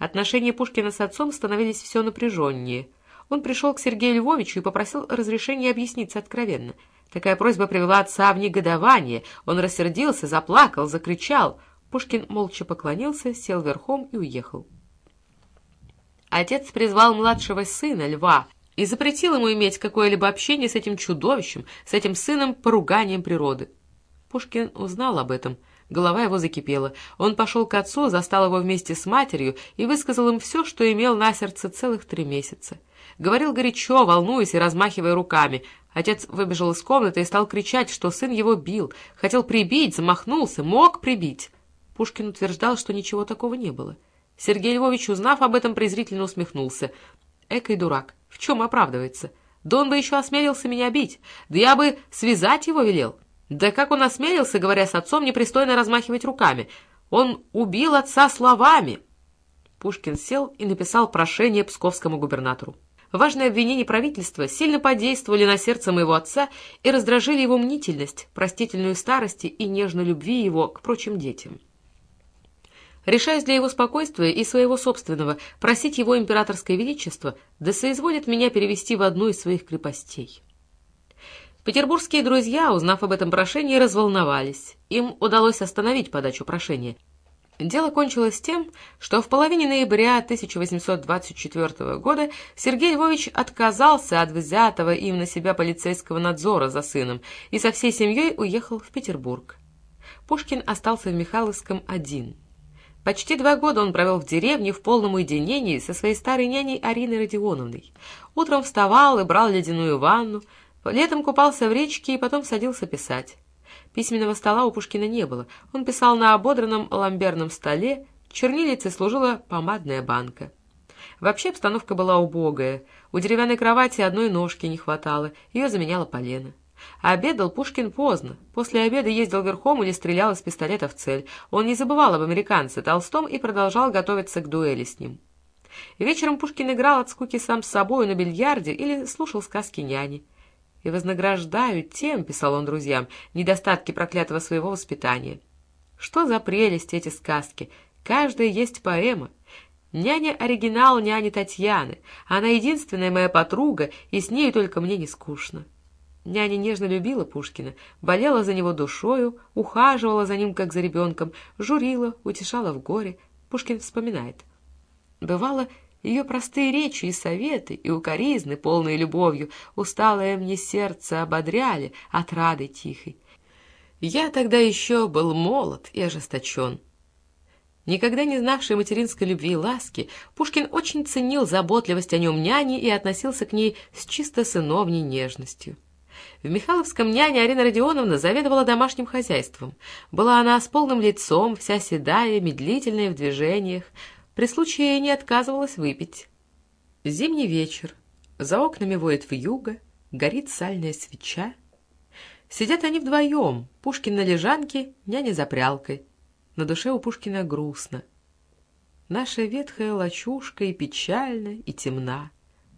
Отношения Пушкина с отцом становились все напряженнее. Он пришел к Сергею Львовичу и попросил разрешения объясниться откровенно — Такая просьба привела отца в негодование. Он рассердился, заплакал, закричал. Пушкин молча поклонился, сел верхом и уехал. Отец призвал младшего сына, Льва, и запретил ему иметь какое-либо общение с этим чудовищем, с этим сыном поруганием природы. Пушкин узнал об этом. Голова его закипела. Он пошел к отцу, застал его вместе с матерью и высказал им все, что имел на сердце целых три месяца. Говорил горячо, волнуясь и размахивая руками. Отец выбежал из комнаты и стал кричать, что сын его бил. Хотел прибить, замахнулся, мог прибить. Пушкин утверждал, что ничего такого не было. Сергей Львович, узнав об этом, презрительно усмехнулся. Экой дурак, в чем оправдывается? Да он бы еще осмелился меня бить. Да я бы связать его велел. Да как он осмелился, говоря с отцом, непристойно размахивать руками? Он убил отца словами. Пушкин сел и написал прошение псковскому губернатору. Важные обвинения правительства сильно подействовали на сердце моего отца и раздражили его мнительность, простительную старости и нежной любви его к прочим детям. Решаясь для его спокойствия и своего собственного просить его императорское величество, да соизволит меня перевести в одну из своих крепостей. Петербургские друзья, узнав об этом прошении, разволновались. Им удалось остановить подачу прошения — Дело кончилось тем, что в половине ноября 1824 года Сергей Львович отказался от взятого им на себя полицейского надзора за сыном и со всей семьей уехал в Петербург. Пушкин остался в Михайловском один. Почти два года он провел в деревне в полном уединении со своей старой няней Ариной Родионовной. Утром вставал и брал ледяную ванну, летом купался в речке и потом садился писать. Письменного стола у Пушкина не было. Он писал на ободранном ламберном столе, чернилицей служила помадная банка. Вообще обстановка была убогая. У деревянной кровати одной ножки не хватало, ее заменяла полено. Обедал Пушкин поздно. После обеда ездил верхом или стрелял из пистолета в цель. Он не забывал об американце Толстом и продолжал готовиться к дуэли с ним. Вечером Пушкин играл от скуки сам с собой на бильярде или слушал сказки няни и вознаграждаю тем, — писал он друзьям, — недостатки проклятого своего воспитания. Что за прелесть эти сказки! Каждая есть поэма. Няня — оригинал няни Татьяны. Она единственная моя подруга, и с ней только мне не скучно. Няня нежно любила Пушкина, болела за него душою, ухаживала за ним, как за ребенком, журила, утешала в горе. Пушкин вспоминает. Бывало, ее простые речи и советы, и укоризны, полные любовью, усталое мне сердце ободряли от рады тихой. Я тогда еще был молод и ожесточен. Никогда не знавший материнской любви и ласки, Пушкин очень ценил заботливость о нем няни и относился к ней с чисто сыновней нежностью. В Михайловском няне Арина Родионовна заведовала домашним хозяйством. Была она с полным лицом, вся седая, медлительная в движениях, при случае не отказывалась выпить. Зимний вечер. За окнами воет вьюга, горит сальная свеча. Сидят они вдвоем, Пушкин на лежанке, няня за прялкой. На душе у Пушкина грустно. Наша ветхая лачушка и печальна, и темна.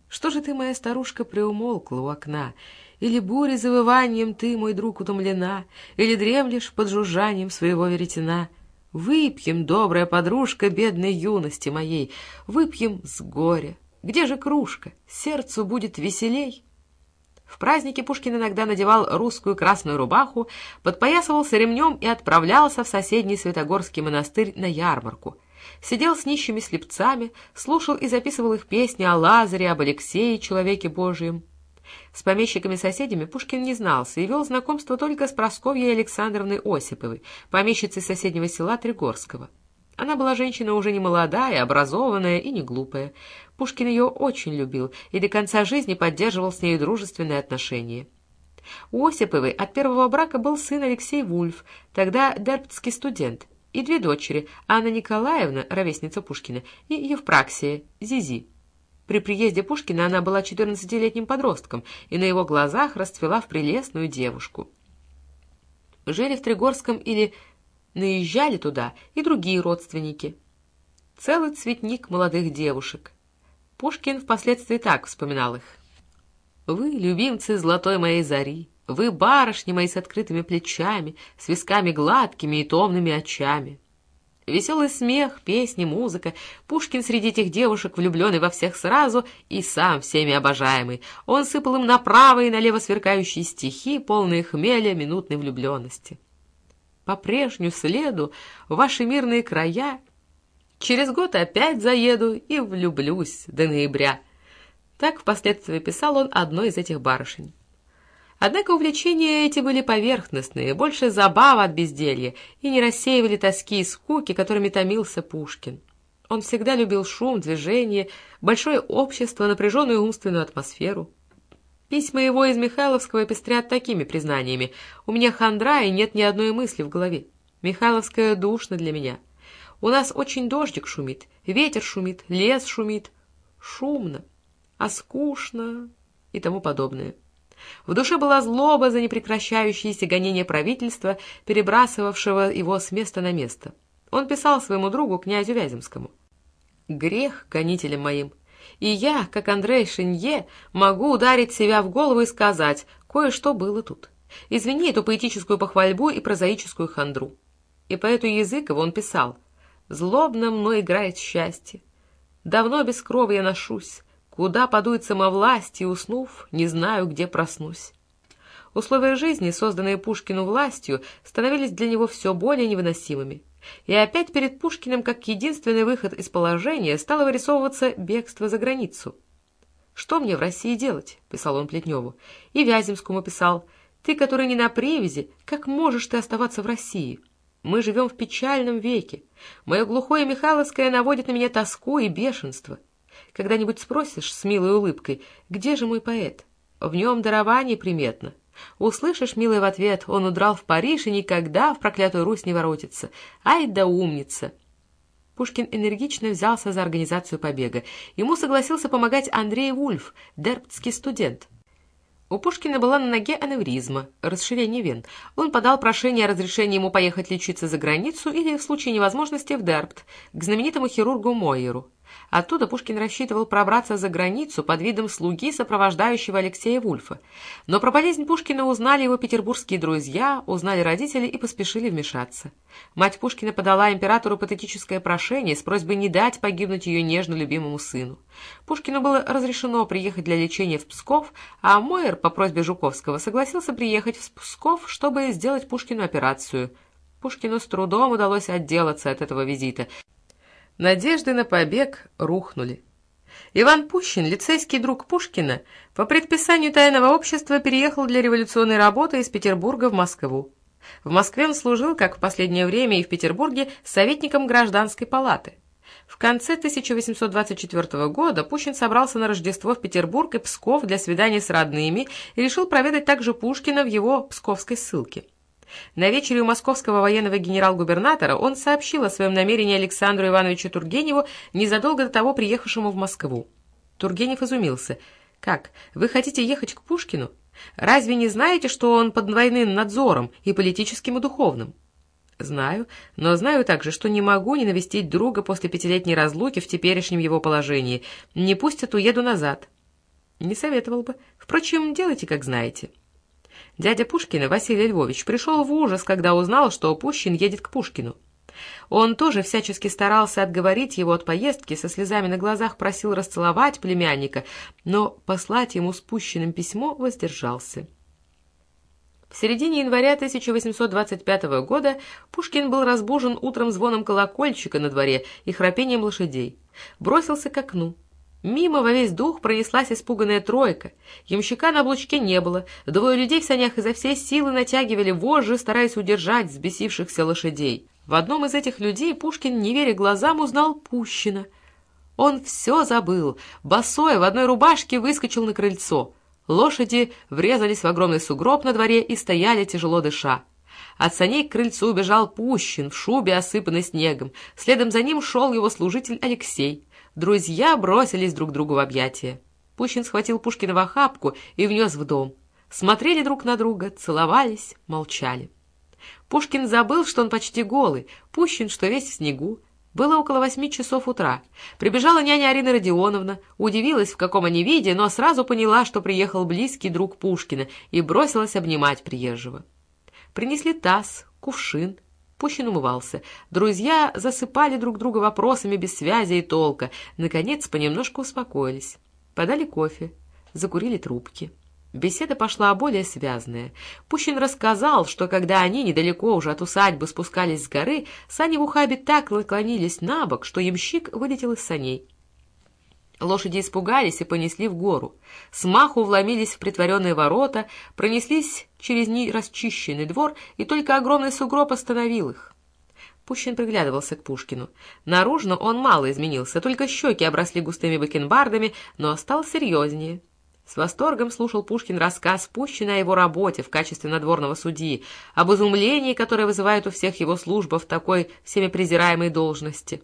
Что же ты, моя старушка, приумолкла у окна? Или бурей завыванием ты, мой друг, утомлена? Или дремлешь под жужжанием своего веретена? Выпьем, добрая подружка бедной юности моей, выпьем с горя. Где же кружка? Сердцу будет веселей. В праздники Пушкин иногда надевал русскую красную рубаху, подпоясывался ремнем и отправлялся в соседний Святогорский монастырь на ярмарку. Сидел с нищими слепцами, слушал и записывал их песни о Лазаре, об Алексее, человеке Божьем. С помещиками-соседями Пушкин не знался и вел знакомство только с Просковьей Александровной Осиповой, помещицей соседнего села Тригорского. Она была женщина уже не молодая, образованная и не глупая. Пушкин ее очень любил и до конца жизни поддерживал с ней дружественные отношения. У Осиповой от первого брака был сын Алексей Вульф, тогда дерптский студент, и две дочери, Анна Николаевна, ровесница Пушкина, и Евпраксия, Зизи. При приезде Пушкина она была 14-летним подростком и на его глазах расцвела в прелестную девушку. Жили в Тригорском или наезжали туда и другие родственники. Целый цветник молодых девушек. Пушкин впоследствии так вспоминал их. «Вы, любимцы золотой моей зари, вы, барышни мои с открытыми плечами, с висками гладкими и томными очами». Веселый смех, песни, музыка. Пушкин среди этих девушек, влюбленный во всех сразу и сам всеми обожаемый. Он сыпал им направо и налево сверкающие стихи, полные хмеля минутной влюбленности. По прежнему следу в ваши мирные края через год опять заеду и влюблюсь до ноября. Так впоследствии писал он одной из этих барышень. Однако увлечения эти были поверхностные, больше забава от безделья, и не рассеивали тоски и скуки, которыми томился Пушкин. Он всегда любил шум, движение, большое общество, напряженную умственную атмосферу. Письма его из Михайловского пестрят такими признаниями. «У меня хандра, и нет ни одной мысли в голове. Михайловская душно для меня. У нас очень дождик шумит, ветер шумит, лес шумит. Шумно, а скучно» и тому подобное. В душе была злоба за непрекращающееся гонение правительства, перебрасывавшего его с места на место. Он писал своему другу, князю Вяземскому. «Грех гонителем моим, и я, как Андрей Шинье, могу ударить себя в голову и сказать, кое-что было тут. Извини эту поэтическую похвальбу и прозаическую хандру». И по эту Языкову он писал «Злобно мной играет счастье. Давно без крови я ношусь, Куда подует самовластие, уснув, не знаю, где проснусь. Условия жизни, созданные Пушкину властью, становились для него все более невыносимыми. И опять перед Пушкиным, как единственный выход из положения, стало вырисовываться бегство за границу. «Что мне в России делать?» — писал он Плетневу. И Вяземскому писал. «Ты, который не на привязи, как можешь ты оставаться в России? Мы живем в печальном веке. Мое глухое Михайловское наводит на меня тоску и бешенство». Когда-нибудь спросишь с милой улыбкой, где же мой поэт? В нем дарование приметно. Услышишь, милый, в ответ, он удрал в Париж и никогда в проклятую Русь не воротится. Ай да умница! Пушкин энергично взялся за организацию побега. Ему согласился помогать Андрей Вульф, дерптский студент. У Пушкина была на ноге аневризма, расширение вен. Он подал прошение о разрешении ему поехать лечиться за границу или, в случае невозможности, в Дерпт, к знаменитому хирургу Мойеру. Оттуда Пушкин рассчитывал пробраться за границу под видом слуги, сопровождающего Алексея Вульфа. Но про болезнь Пушкина узнали его петербургские друзья, узнали родители и поспешили вмешаться. Мать Пушкина подала императору патетическое прошение с просьбой не дать погибнуть ее нежно любимому сыну. Пушкину было разрешено приехать для лечения в Псков, а Мойер по просьбе Жуковского согласился приехать в Псков, чтобы сделать Пушкину операцию. Пушкину с трудом удалось отделаться от этого визита — Надежды на побег рухнули. Иван Пущин, лицейский друг Пушкина, по предписанию тайного общества переехал для революционной работы из Петербурга в Москву. В Москве он служил, как в последнее время и в Петербурге, советником гражданской палаты. В конце 1824 года Пущин собрался на Рождество в Петербург и Псков для свидания с родными и решил проведать также Пушкина в его псковской ссылке. На вечере у московского военного генерал-губернатора он сообщил о своем намерении Александру Ивановичу Тургеневу, незадолго до того приехавшему в Москву. Тургенев изумился. «Как, вы хотите ехать к Пушкину? Разве не знаете, что он под двойным надзором и политическим, и духовным?» «Знаю, но знаю также, что не могу не навестить друга после пятилетней разлуки в теперешнем его положении. Не пустят, уеду назад». «Не советовал бы. Впрочем, делайте, как знаете». Дядя Пушкина, Василий Львович, пришел в ужас, когда узнал, что Пущин едет к Пушкину. Он тоже всячески старался отговорить его от поездки, со слезами на глазах просил расцеловать племянника, но послать ему спущенным письмо воздержался. В середине января 1825 года Пушкин был разбужен утром звоном колокольчика на дворе и храпением лошадей. Бросился к окну. Мимо во весь дух пронеслась испуганная тройка. Ямщика на облучке не было. Двое людей в санях изо всей силы натягивали вожжи, стараясь удержать взбесившихся лошадей. В одном из этих людей Пушкин, не веря глазам, узнал Пущина. Он все забыл. Босой в одной рубашке выскочил на крыльцо. Лошади врезались в огромный сугроб на дворе и стояли, тяжело дыша. От саней к крыльцу убежал Пущин в шубе, осыпанной снегом. Следом за ним шел его служитель Алексей. Друзья бросились друг другу в объятия. Пущин схватил Пушкина в охапку и внес в дом. Смотрели друг на друга, целовались, молчали. Пушкин забыл, что он почти голый, Пущин, что весь в снегу. Было около восьми часов утра. Прибежала няня Арина Родионовна, удивилась, в каком они виде, но сразу поняла, что приехал близкий друг Пушкина, и бросилась обнимать приезжего. Принесли таз, кувшин, Пущин умывался. Друзья засыпали друг друга вопросами без связи и толка. Наконец, понемножку успокоились. Подали кофе, закурили трубки. Беседа пошла более связная. Пущин рассказал, что когда они недалеко уже от усадьбы спускались с горы, сани в ухабе так наклонились на бок, что ямщик вылетел из саней. Лошади испугались и понесли в гору. Смаху вломились в притворенные ворота, пронеслись через нерасчищенный двор, и только огромный сугроб остановил их. Пущин приглядывался к Пушкину. Наружно он мало изменился, только щеки обросли густыми бакенбардами, но стал серьезнее. С восторгом слушал Пушкин рассказ Пущина о его работе в качестве надворного судьи, об изумлении, которое вызывает у всех его служба в такой всеми презираемой должности.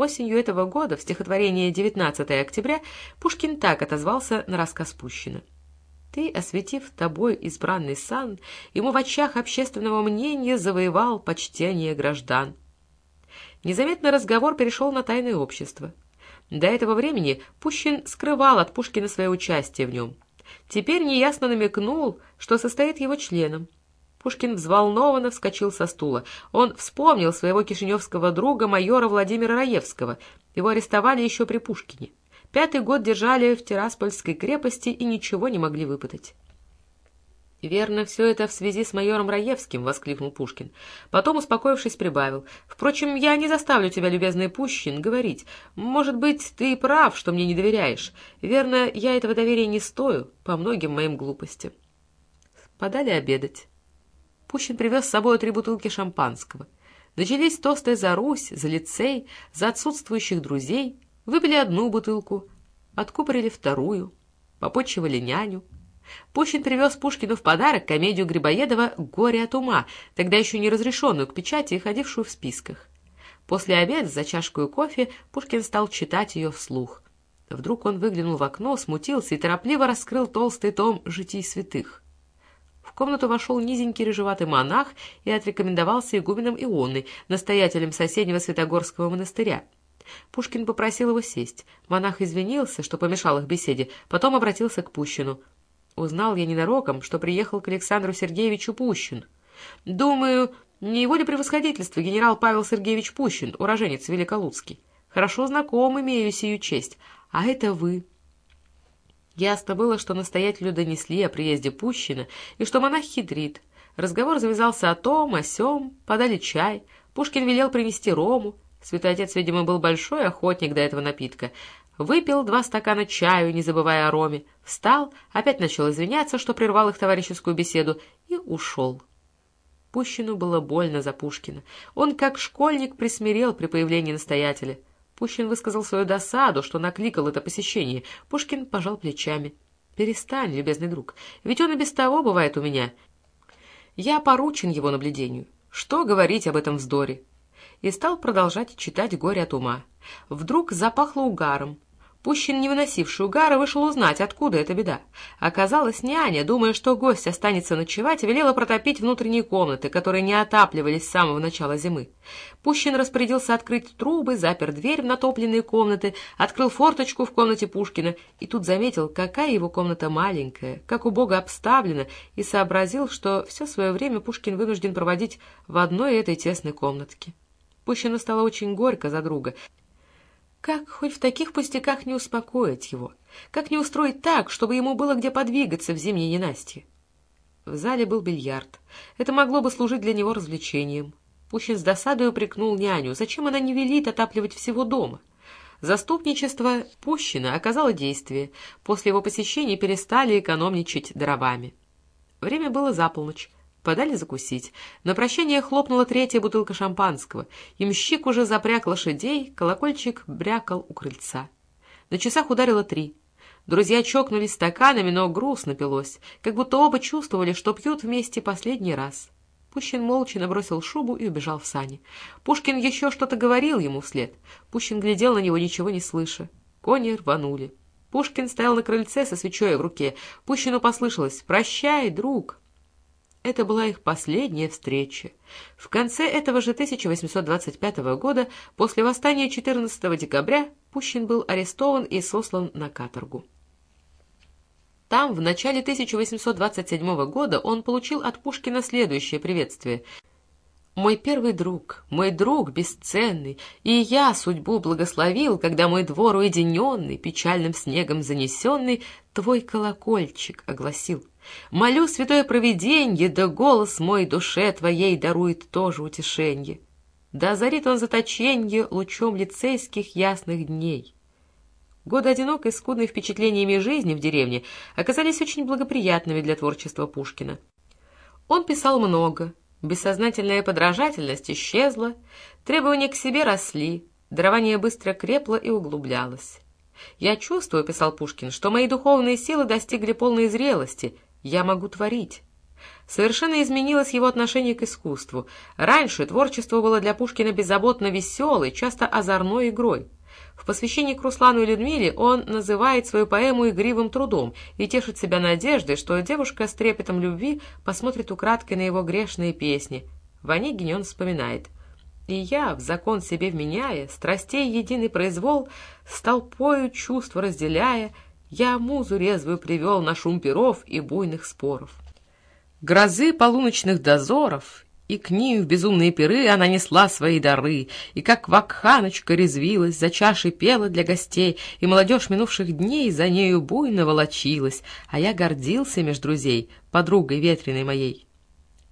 Осенью этого года, в стихотворении «19 октября», Пушкин так отозвался на рассказ Пущина. «Ты, осветив тобой избранный сан, ему в очах общественного мнения завоевал почтение граждан». Незаметно разговор перешел на тайное общество. До этого времени Пущин скрывал от Пушкина свое участие в нем. Теперь неясно намекнул, что состоит его членом. Пушкин взволнованно вскочил со стула. Он вспомнил своего кишиневского друга майора Владимира Раевского. Его арестовали еще при Пушкине. Пятый год держали в Тираспольской крепости и ничего не могли выпытать. «Верно, все это в связи с майором Раевским», — воскликнул Пушкин. Потом, успокоившись, прибавил. «Впрочем, я не заставлю тебя, любезный Пущин, говорить. Может быть, ты прав, что мне не доверяешь. Верно, я этого доверия не стою по многим моим глупостям». Подали обедать. Пущин привез с собой три бутылки шампанского. Начались тосты за Русь, за лицей, за отсутствующих друзей. Выпили одну бутылку, откупорили вторую, попочивали няню. Пущин привез Пушкину в подарок комедию Грибоедова «Горе от ума», тогда еще не разрешенную к печати и ходившую в списках. После обеда за чашку кофе Пушкин стал читать ее вслух. Вдруг он выглянул в окно, смутился и торопливо раскрыл толстый том «Житий святых». В комнату вошел низенький рыжеватый монах и отрекомендовался игуменом Ионы, настоятелем соседнего Святогорского монастыря. Пушкин попросил его сесть. Монах извинился, что помешал их беседе, потом обратился к Пущину. Узнал я ненароком, что приехал к Александру Сергеевичу Пущин. Думаю, не его ли превосходительство генерал Павел Сергеевич Пущин, уроженец Великолуцкий. Хорошо знаком имею сию честь. А это вы. Ясно было, что настоятелю донесли о приезде Пущина и что монах хитрит. Разговор завязался о том, о сём, подали чай. Пушкин велел принести рому. Святой отец, видимо, был большой охотник до этого напитка. Выпил два стакана чаю, не забывая о роме. Встал, опять начал извиняться, что прервал их товарищескую беседу, и ушел. Пущину было больно за Пушкина. Он, как школьник, присмирел при появлении настоятеля. Пущин высказал свою досаду, что накликал это посещение. Пушкин пожал плечами. «Перестань, любезный друг, ведь он и без того бывает у меня. Я поручен его наблюдению. Что говорить об этом вздоре?» И стал продолжать читать «Горе от ума». Вдруг запахло угаром. Пущин, не выносивший угара, вышел узнать, откуда эта беда. Оказалось, няня, думая, что гость останется ночевать, велела протопить внутренние комнаты, которые не отапливались с самого начала зимы. Пущин распорядился открыть трубы, запер дверь в натопленные комнаты, открыл форточку в комнате Пушкина, и тут заметил, какая его комната маленькая, как убого обставлена, и сообразил, что все свое время Пушкин вынужден проводить в одной этой тесной комнатке. Пущину стало очень горько за друга, как хоть в таких пустяках не успокоить его? Как не устроить так, чтобы ему было где подвигаться в зимней ненастье? В зале был бильярд. Это могло бы служить для него развлечением. Пущин с досадой упрекнул няню. Зачем она не велит отапливать всего дома? Заступничество Пущина оказало действие. После его посещения перестали экономничать дровами. Время было за полночь. Подали закусить. На прощание хлопнула третья бутылка шампанского. Имщик уже запряг лошадей, колокольчик брякал у крыльца. На часах ударило три. Друзья чокнулись стаканами, но грустно пилось, как будто оба чувствовали, что пьют вместе последний раз. Пущин молча набросил шубу и убежал в сани. Пушкин еще что-то говорил ему вслед. Пущин глядел на него, ничего не слыша. Кони рванули. Пушкин стоял на крыльце со свечой в руке. Пущину послышалось «Прощай, друг!» Это была их последняя встреча. В конце этого же 1825 года, после восстания 14 декабря, Пущин был арестован и сослан на каторгу. Там, в начале 1827 года, он получил от Пушкина следующее приветствие. «Мой первый друг, мой друг бесценный, и я судьбу благословил, когда мой двор уединенный, печальным снегом занесенный, твой колокольчик огласил». Молю святое провиденье, да голос мой душе твоей дарует тоже утешенье. Да озарит он заточенье лучом лицейских ясных дней. Годы одинокой, скудной впечатлениями жизни в деревне оказались очень благоприятными для творчества Пушкина. Он писал много, бессознательная подражательность исчезла, требования к себе росли, дарование быстро крепло и углублялось. «Я чувствую», — писал Пушкин, — «что мои духовные силы достигли полной зрелости, я могу творить. Совершенно изменилось его отношение к искусству. Раньше творчество было для Пушкина беззаботно веселой, часто озорной игрой. В посвящении к Руслану и Людмиле он называет свою поэму игривым трудом и тешит себя надеждой, что девушка с трепетом любви посмотрит украдкой на его грешные песни. В Онегине он вспоминает «И я, в закон себе вменяя, страстей единый произвол, с толпою чувства разделяя, я музу резвую привел на шум перов и буйных споров. Грозы полуночных дозоров, и к ним в безумные пиры она несла свои дары, и как вакханочка резвилась, за чашей пела для гостей, и молодежь минувших дней за нею буйно волочилась, а я гордился меж друзей, подругой ветреной моей.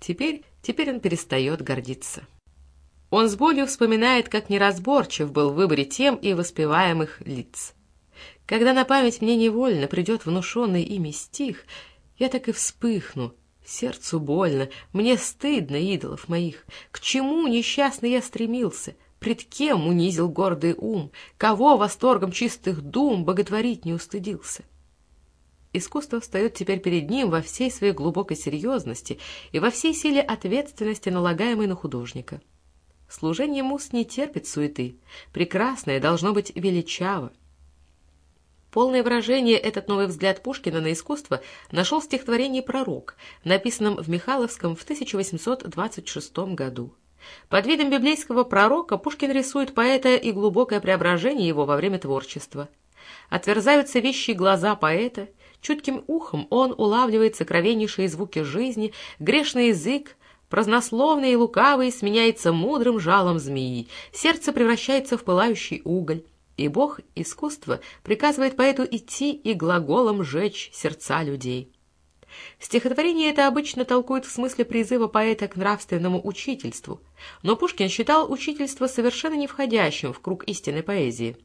Теперь, теперь он перестает гордиться. Он с болью вспоминает, как неразборчив был в выборе тем и воспеваемых лиц. Когда на память мне невольно придет внушенный ими стих, я так и вспыхну, сердцу больно, мне стыдно идолов моих. К чему несчастный я стремился, пред кем унизил гордый ум, кого восторгом чистых дум боготворить не устыдился? Искусство встает теперь перед ним во всей своей глубокой серьезности и во всей силе ответственности, налагаемой на художника. Служение мус не терпит суеты, прекрасное должно быть величаво. Полное выражение этот новый взгляд Пушкина на искусство нашел в стихотворении «Пророк», написанном в Михайловском в 1826 году. Под видом библейского пророка Пушкин рисует поэта и глубокое преображение его во время творчества. Отверзаются вещи глаза поэта, чутким ухом он улавливает сокровеннейшие звуки жизни, грешный язык, празднословный и лукавый сменяется мудрым жалом змеи, сердце превращается в пылающий уголь, и бог искусства приказывает поэту идти и глаголом жечь сердца людей. Стихотворение это обычно толкует в смысле призыва поэта к нравственному учительству, но Пушкин считал учительство совершенно не входящим в круг истинной поэзии.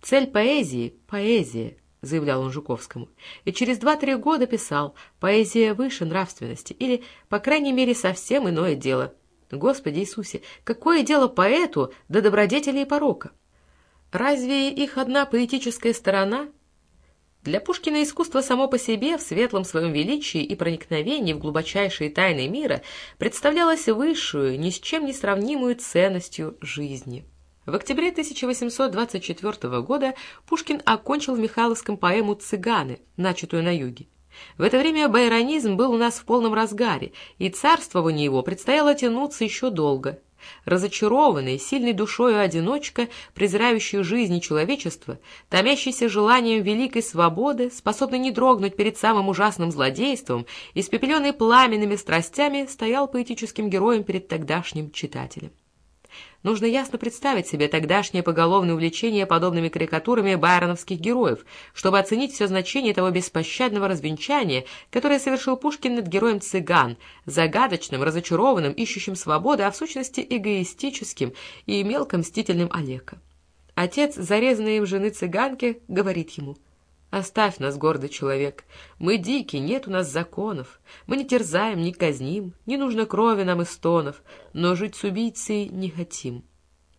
«Цель поэзии — поэзия», — заявлял он Жуковскому, и через два-три года писал «Поэзия выше нравственности» или, по крайней мере, совсем иное дело. Господи Иисусе, какое дело поэту до добродетели и порока? Разве их одна поэтическая сторона — для Пушкина искусство само по себе в светлом своем величии и проникновении в глубочайшие тайны мира представлялось высшую, ни с чем не сравнимую ценностью жизни. В октябре 1824 года Пушкин окончил в Михайловском поэму «Цыганы», начатую на юге. В это время байронизм был у нас в полном разгаре, и царствование его предстояло тянуться еще долго – Разочарованный, сильной душою одиночка, презирающий жизнь и человечество, томящийся желанием великой свободы, способный не дрогнуть перед самым ужасным злодейством, испепеленный пламенными страстями, стоял поэтическим героем перед тогдашним читателем. Нужно ясно представить себе тогдашнее поголовное увлечение подобными карикатурами байроновских героев, чтобы оценить все значение того беспощадного развенчания, которое совершил Пушкин над героем цыган, загадочным, разочарованным, ищущим свободы, а в сущности эгоистическим и мелко мстительным Олега. Отец, зарезанный им жены цыганки, говорит ему — Оставь нас, гордый человек. Мы дикие, нет у нас законов. Мы не терзаем, не казним, не нужно крови нам и стонов, но жить с убийцей не хотим.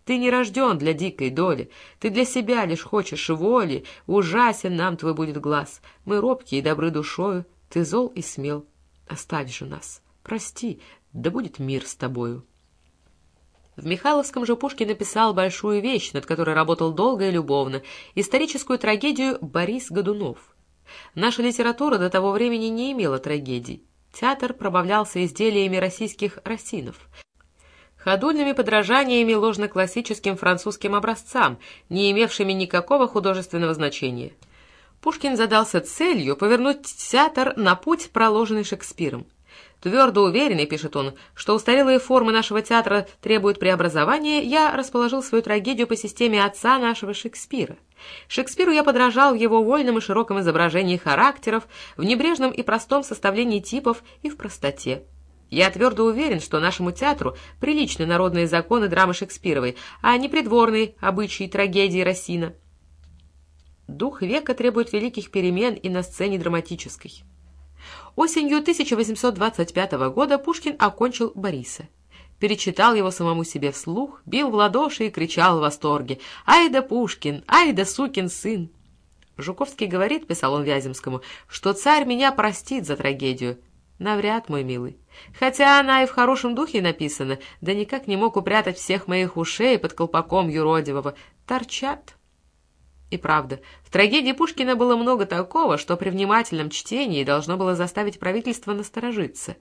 Ты не рожден для дикой доли, ты для себя лишь хочешь воли, ужасен нам твой будет глаз. Мы робкие и добры душою, ты зол и смел. Оставь же нас, прости, да будет мир с тобою. В Михайловском же Пушкин написал большую вещь, над которой работал долго и любовно, историческую трагедию «Борис Годунов». Наша литература до того времени не имела трагедий. Театр пробавлялся изделиями российских росинов, ходульными подражаниями ложно-классическим французским образцам, не имевшими никакого художественного значения. Пушкин задался целью повернуть театр на путь, проложенный Шекспиром. Твердо уверенный, пишет он, что устарелые формы нашего театра требуют преобразования, я расположил свою трагедию по системе отца нашего Шекспира. Шекспиру я подражал в его вольном и широком изображении характеров, в небрежном и простом составлении типов и в простоте. Я твердо уверен, что нашему театру приличны народные законы драмы Шекспировой, а не придворные обычаи трагедии Рассина. Дух века требует великих перемен и на сцене драматической. Осенью 1825 года Пушкин окончил «Бориса». Перечитал его самому себе вслух, бил в ладоши и кричал в восторге «Ай да Пушкин! Ай да сукин сын!» Жуковский говорит, писал он Вяземскому, что царь меня простит за трагедию. Навряд, мой милый. Хотя она и в хорошем духе написана, да никак не мог упрятать всех моих ушей под колпаком юродивого. Торчат. И правда, в трагедии Пушкина было много такого, что при внимательном чтении должно было заставить правительство насторожиться.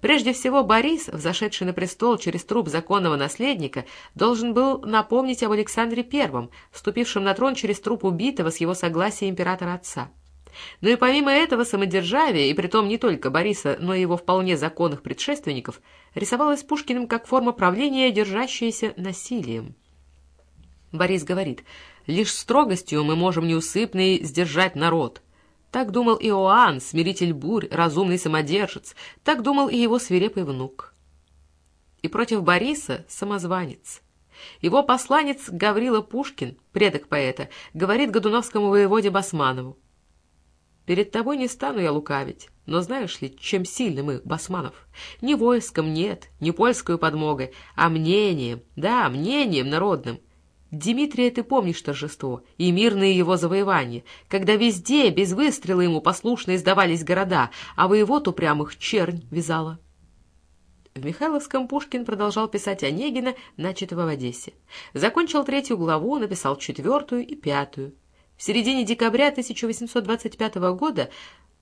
Прежде всего, Борис, взошедший на престол через труп законного наследника, должен был напомнить об Александре I, вступившем на трон через труп убитого с его согласия императора-отца. Но и помимо этого самодержавия, и притом не только Бориса, но и его вполне законных предшественников, рисовалось Пушкиным как форма правления, держащаяся насилием. Борис говорит – Лишь строгостью мы можем неусыпный сдержать народ. Так думал Иоанн, смиритель бурь, разумный самодержец. Так думал и его свирепый внук. И против Бориса самозванец. Его посланец Гаврила Пушкин, предок поэта, говорит Годуновскому воеводе Басманову. «Перед тобой не стану я лукавить, но знаешь ли, чем сильны мы, Басманов? Ни войском нет, ни польской подмогой, а мнением, да, мнением народным. Дмитрия ты помнишь торжество и мирные его завоевания, когда везде без выстрела ему послушно издавались города, а воевод упрямых чернь вязала. В Михайловском Пушкин продолжал писать Онегина, начатого в Одессе. Закончил третью главу, написал четвертую и пятую. В середине декабря 1825 года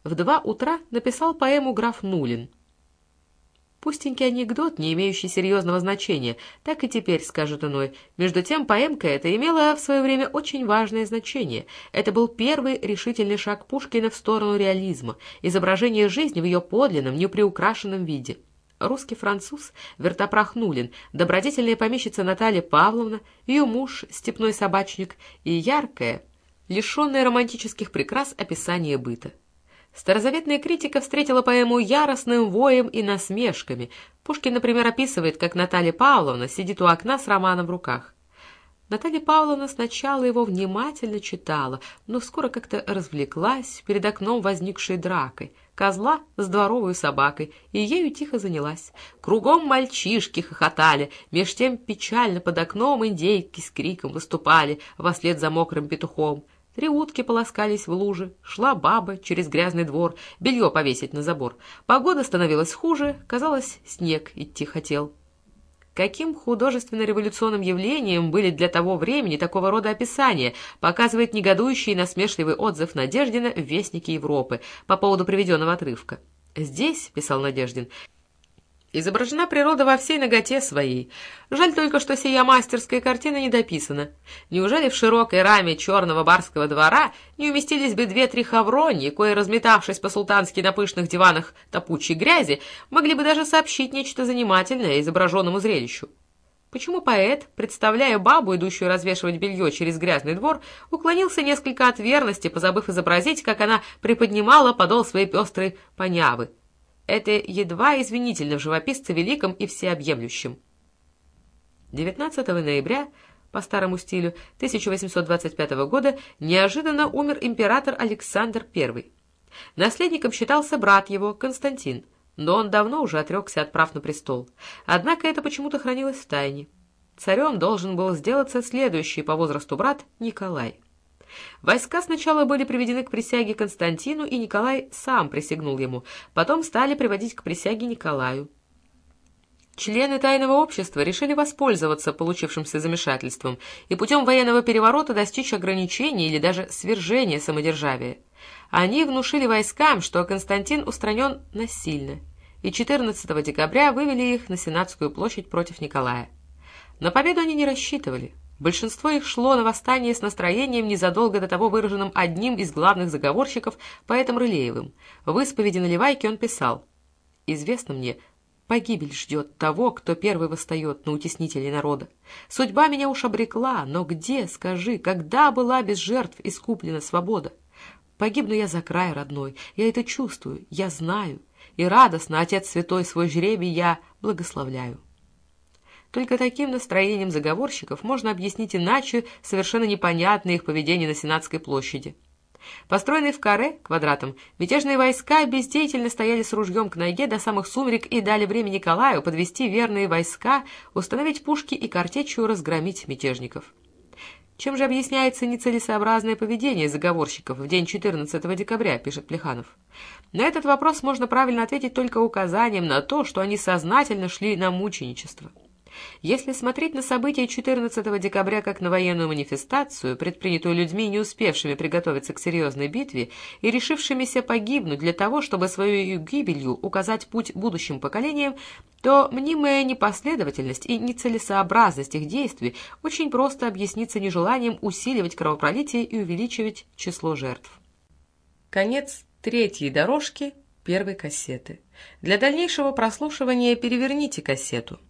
в два утра написал поэму «Граф Нулин», Пустенький анекдот, не имеющий серьезного значения, так и теперь, скажет иной. Между тем, поэмка эта имела в свое время очень важное значение. Это был первый решительный шаг Пушкина в сторону реализма, изображение жизни в ее подлинном, неприукрашенном виде. Русский француз Вертопрах Нулин, добродетельная помещица Наталья Павловна, ее муж, степной собачник и яркое, лишенное романтических прикрас описание быта. Старозаветная критика встретила поэму яростным воем и насмешками. Пушкин, например, описывает, как Наталья Павловна сидит у окна с романом в руках. Наталья Павловна сначала его внимательно читала, но скоро как-то развлеклась перед окном возникшей дракой, козла с дворовой собакой, и ею тихо занялась. Кругом мальчишки хохотали, меж тем печально под окном индейки с криком выступали вслед за мокрым петухом. Три утки полоскались в луже, шла баба через грязный двор, белье повесить на забор. Погода становилась хуже, казалось, снег идти хотел. Каким художественно-революционным явлением были для того времени такого рода описания, показывает негодующий и насмешливый отзыв Надеждина в «Вестнике Европы» по поводу приведенного отрывка. «Здесь», — писал Надеждин, Изображена природа во всей ноготе своей. Жаль только, что сия мастерская картина не дописана. Неужели в широкой раме черного барского двора не уместились бы две-три хавроньи, кое, разметавшись по-султански на пышных диванах топучей грязи, могли бы даже сообщить нечто занимательное изображенному зрелищу? Почему поэт, представляя бабу, идущую развешивать белье через грязный двор, уклонился несколько от верности, позабыв изобразить, как она приподнимала подол своей пестрой понявы? Это едва извинительно в живописце великом и всеобъемлющем. 19 ноября по старому стилю 1825 года неожиданно умер император Александр I. Наследником считался брат его, Константин, но он давно уже отрекся от прав на престол. Однако это почему-то хранилось в тайне. Царем должен был сделаться следующий по возрасту брат Николай. Войска сначала были приведены к присяге Константину, и Николай сам присягнул ему, потом стали приводить к присяге Николаю. Члены тайного общества решили воспользоваться получившимся замешательством и путем военного переворота достичь ограничения или даже свержения самодержавия. Они внушили войскам, что Константин устранен насильно, и 14 декабря вывели их на Сенатскую площадь против Николая. На победу они не рассчитывали. Большинство их шло на восстание с настроением, незадолго до того выраженным одним из главных заговорщиков, поэтом Рылеевым. В исповеди на Ливайке он писал «Известно мне, погибель ждет того, кто первый восстает на утеснителей народа. Судьба меня уж обрекла, но где, скажи, когда была без жертв искуплена свобода? Погибну я за край родной, я это чувствую, я знаю, и радостно, Отец Святой, свой жребий я благословляю». Только таким настроением заговорщиков можно объяснить иначе совершенно непонятное их поведение на Сенатской площади. Построенные в каре, квадратом, мятежные войска бездеятельно стояли с ружьем к ноге до самых сумерек и дали время Николаю подвести верные войска, установить пушки и картечью разгромить мятежников. Чем же объясняется нецелесообразное поведение заговорщиков в день 14 декабря, пишет Плеханов. На этот вопрос можно правильно ответить только указанием на то, что они сознательно шли на мученичество. Если смотреть на события 14 декабря как на военную манифестацию, предпринятую людьми, не успевшими приготовиться к серьезной битве и решившимися погибнуть для того, чтобы своей гибелью указать путь будущим поколениям, то мнимая непоследовательность и нецелесообразность их действий очень просто объяснится нежеланием усиливать кровопролитие и увеличивать число жертв. Конец третьей дорожки первой кассеты. Для дальнейшего прослушивания переверните кассету.